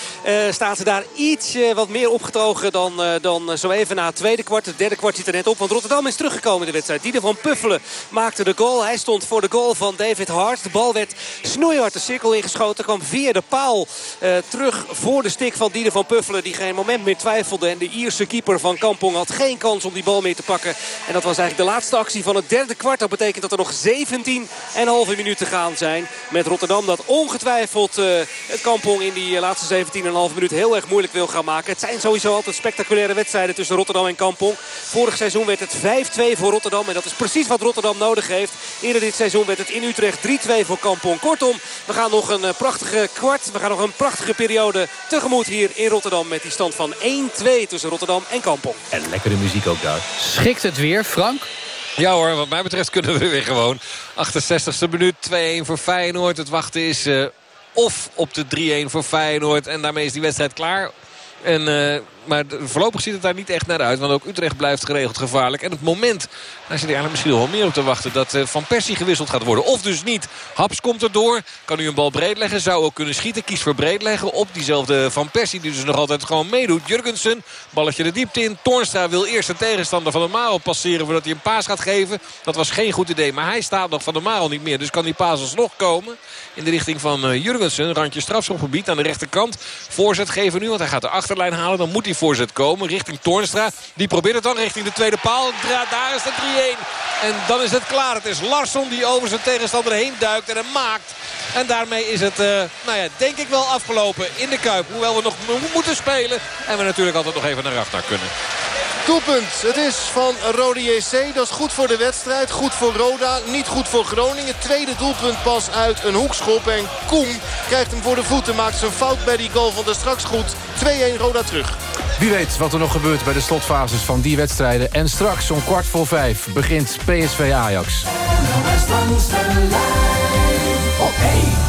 staan ze daar iets wat meer opgetogen dan, dan zo even na het tweede kwart. Het derde kwart zit er net op. Want Rotterdam is teruggekomen in de wedstrijd. Dieder van Puffelen maakte de goal. Hij stond voor de goal van David Hart. De bal werd snoeihard de cirkel ingeschoten. Kwam via de paal terug voor de stik van Dieder van Puffelen. Die geen moment meer twijfelde. En de Ierse keeper van Kampong had geen kans om die bal mee te pakken. En dat was eigenlijk de laatste actie van het derde kwart. Dat betekent dat er nog zeven 17,5 minuten gaan zijn. Met Rotterdam dat ongetwijfeld uh, het kampong in die laatste 17,5 minuten heel erg moeilijk wil gaan maken. Het zijn sowieso altijd spectaculaire wedstrijden tussen Rotterdam en Kampong. Vorig seizoen werd het 5-2 voor Rotterdam. En dat is precies wat Rotterdam nodig heeft. Eerder dit seizoen werd het in Utrecht 3-2 voor Kampong. Kortom, we gaan nog een prachtige kwart. We gaan nog een prachtige periode tegemoet hier in Rotterdam. Met die stand van 1-2 tussen Rotterdam en Kampong.
En lekkere muziek ook daar.
Schikt het weer, Frank?
Ja hoor, wat mij betreft kunnen we weer gewoon. 68e minuut, 2-1 voor Feyenoord. Het wachten is uh, of op de 3-1 voor Feyenoord. En daarmee is die wedstrijd klaar. En, uh, maar voorlopig ziet het daar niet echt naar uit. Want ook Utrecht blijft geregeld gevaarlijk. En het moment, daar zit eigenlijk misschien wel meer op te wachten... dat uh, Van Persie gewisseld gaat worden. Of dus niet. Haps komt erdoor. Kan nu een bal breed leggen. Zou ook kunnen schieten. Kiest voor breed leggen op diezelfde Van Persie. Die dus nog altijd gewoon meedoet. Jurgensen, balletje de diepte in. Toornstra wil eerst de tegenstander van de Maro passeren... voordat hij een paas gaat geven. Dat was geen goed idee. Maar hij staat nog van de Maro niet meer. Dus kan die paas alsnog komen. In de richting van uh, Jurgensen. Randje strafschopgebied aan de rechterkant. Voorzet geven nu, want hij gaat de achterlijn halen. Dan moet hij voorzet komen richting Toornstra. Die probeert het dan richting de tweede paal. Daar is de 3-1. En dan is het klaar. Het is Larsson die over zijn tegenstander heen duikt en hem maakt. En daarmee is het, uh, nou ja, denk ik wel afgelopen in de Kuip. Hoewel we nog moeten spelen. En we natuurlijk altijd nog even naar achter kunnen.
Doelpunt. Het is van Rode JC. Dat is goed voor de wedstrijd. Goed voor Roda. Niet goed voor Groningen. Tweede doelpunt pas uit een hoekschop. En Koen krijgt hem voor de voeten. Maakt zijn fout bij die goal van de straks goed. 2-1 Roda terug.
Wie weet wat er nog gebeurt bij de slotfases van die wedstrijden. En straks om kwart voor vijf begint PSV Ajax.
Op 1. NPO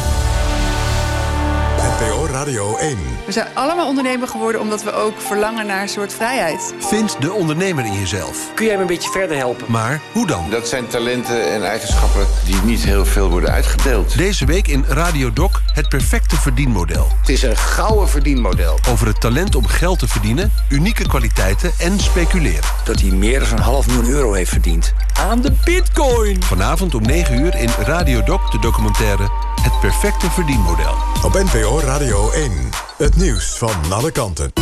Radio 1.
We zijn allemaal ondernemer geworden omdat we ook verlangen naar een soort vrijheid.
Vind de ondernemer in jezelf.
Kun jij me een beetje verder helpen?
Maar hoe dan?
Dat zijn talenten en eigenschappen die niet heel veel worden uitgedeeld.
Deze week in Radio Doc het perfecte verdienmodel.
Het is een gouden verdienmodel.
Over het talent om geld te verdienen, unieke kwaliteiten en speculeren.
Dat hij meer dan een half miljoen euro heeft verdiend. Aan de bitcoin!
Vanavond om 9 uur in Radio Doc de documentaire Het perfecte verdienmodel.
Op NPO Radio 1. Het nieuws van alle kanten.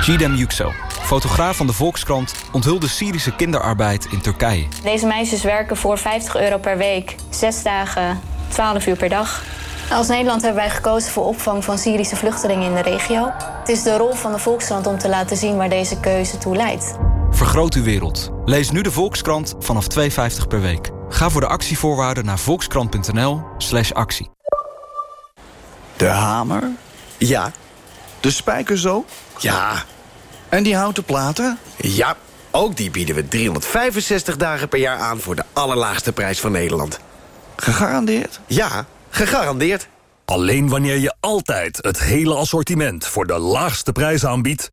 Gidem Yüksel, fotograaf van de Volkskrant... onthulde Syrische kinderarbeid in Turkije.
Deze meisjes werken voor 50 euro per week. Zes dagen, 12 uur per dag. Als Nederland hebben wij gekozen voor opvang van Syrische vluchtelingen in de regio. Het is de rol van de Volkskrant om te laten zien waar deze keuze toe leidt.
Vergroot uw wereld. Lees nu de Volkskrant vanaf 2,50 per week. Ga voor de actievoorwaarden naar volkskrant.nl slash actie.
De hamer? Ja. De spijker zo? Ja. En die houten platen?
Ja, ook die bieden we 365 dagen per jaar aan... voor de allerlaagste prijs van Nederland.
Gegarandeerd?
Ja, gegarandeerd.
Alleen wanneer je altijd het hele assortiment... voor de laagste prijs aanbiedt...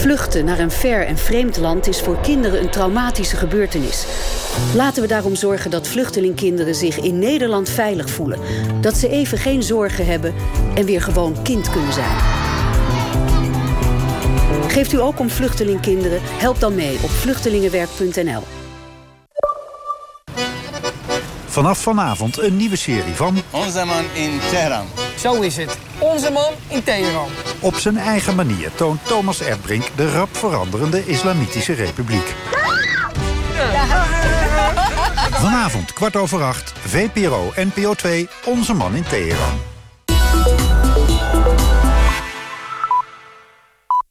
Vluchten naar een ver en vreemd land is voor kinderen een traumatische gebeurtenis. Laten we daarom zorgen dat vluchtelingkinderen zich in Nederland veilig voelen. Dat ze even geen zorgen hebben en weer gewoon kind kunnen zijn. Geeft u ook om vluchtelingkinderen? Help dan mee op vluchtelingenwerk.nl.
Vanaf vanavond een nieuwe serie van...
Onze man in Teheran.
Zo is het. Onze man in Teheran.
Op zijn eigen manier toont Thomas Erdbrink de rap veranderende Islamitische Republiek. Vanavond kwart over acht, VPRO NPO 2, Onze man in Teheran.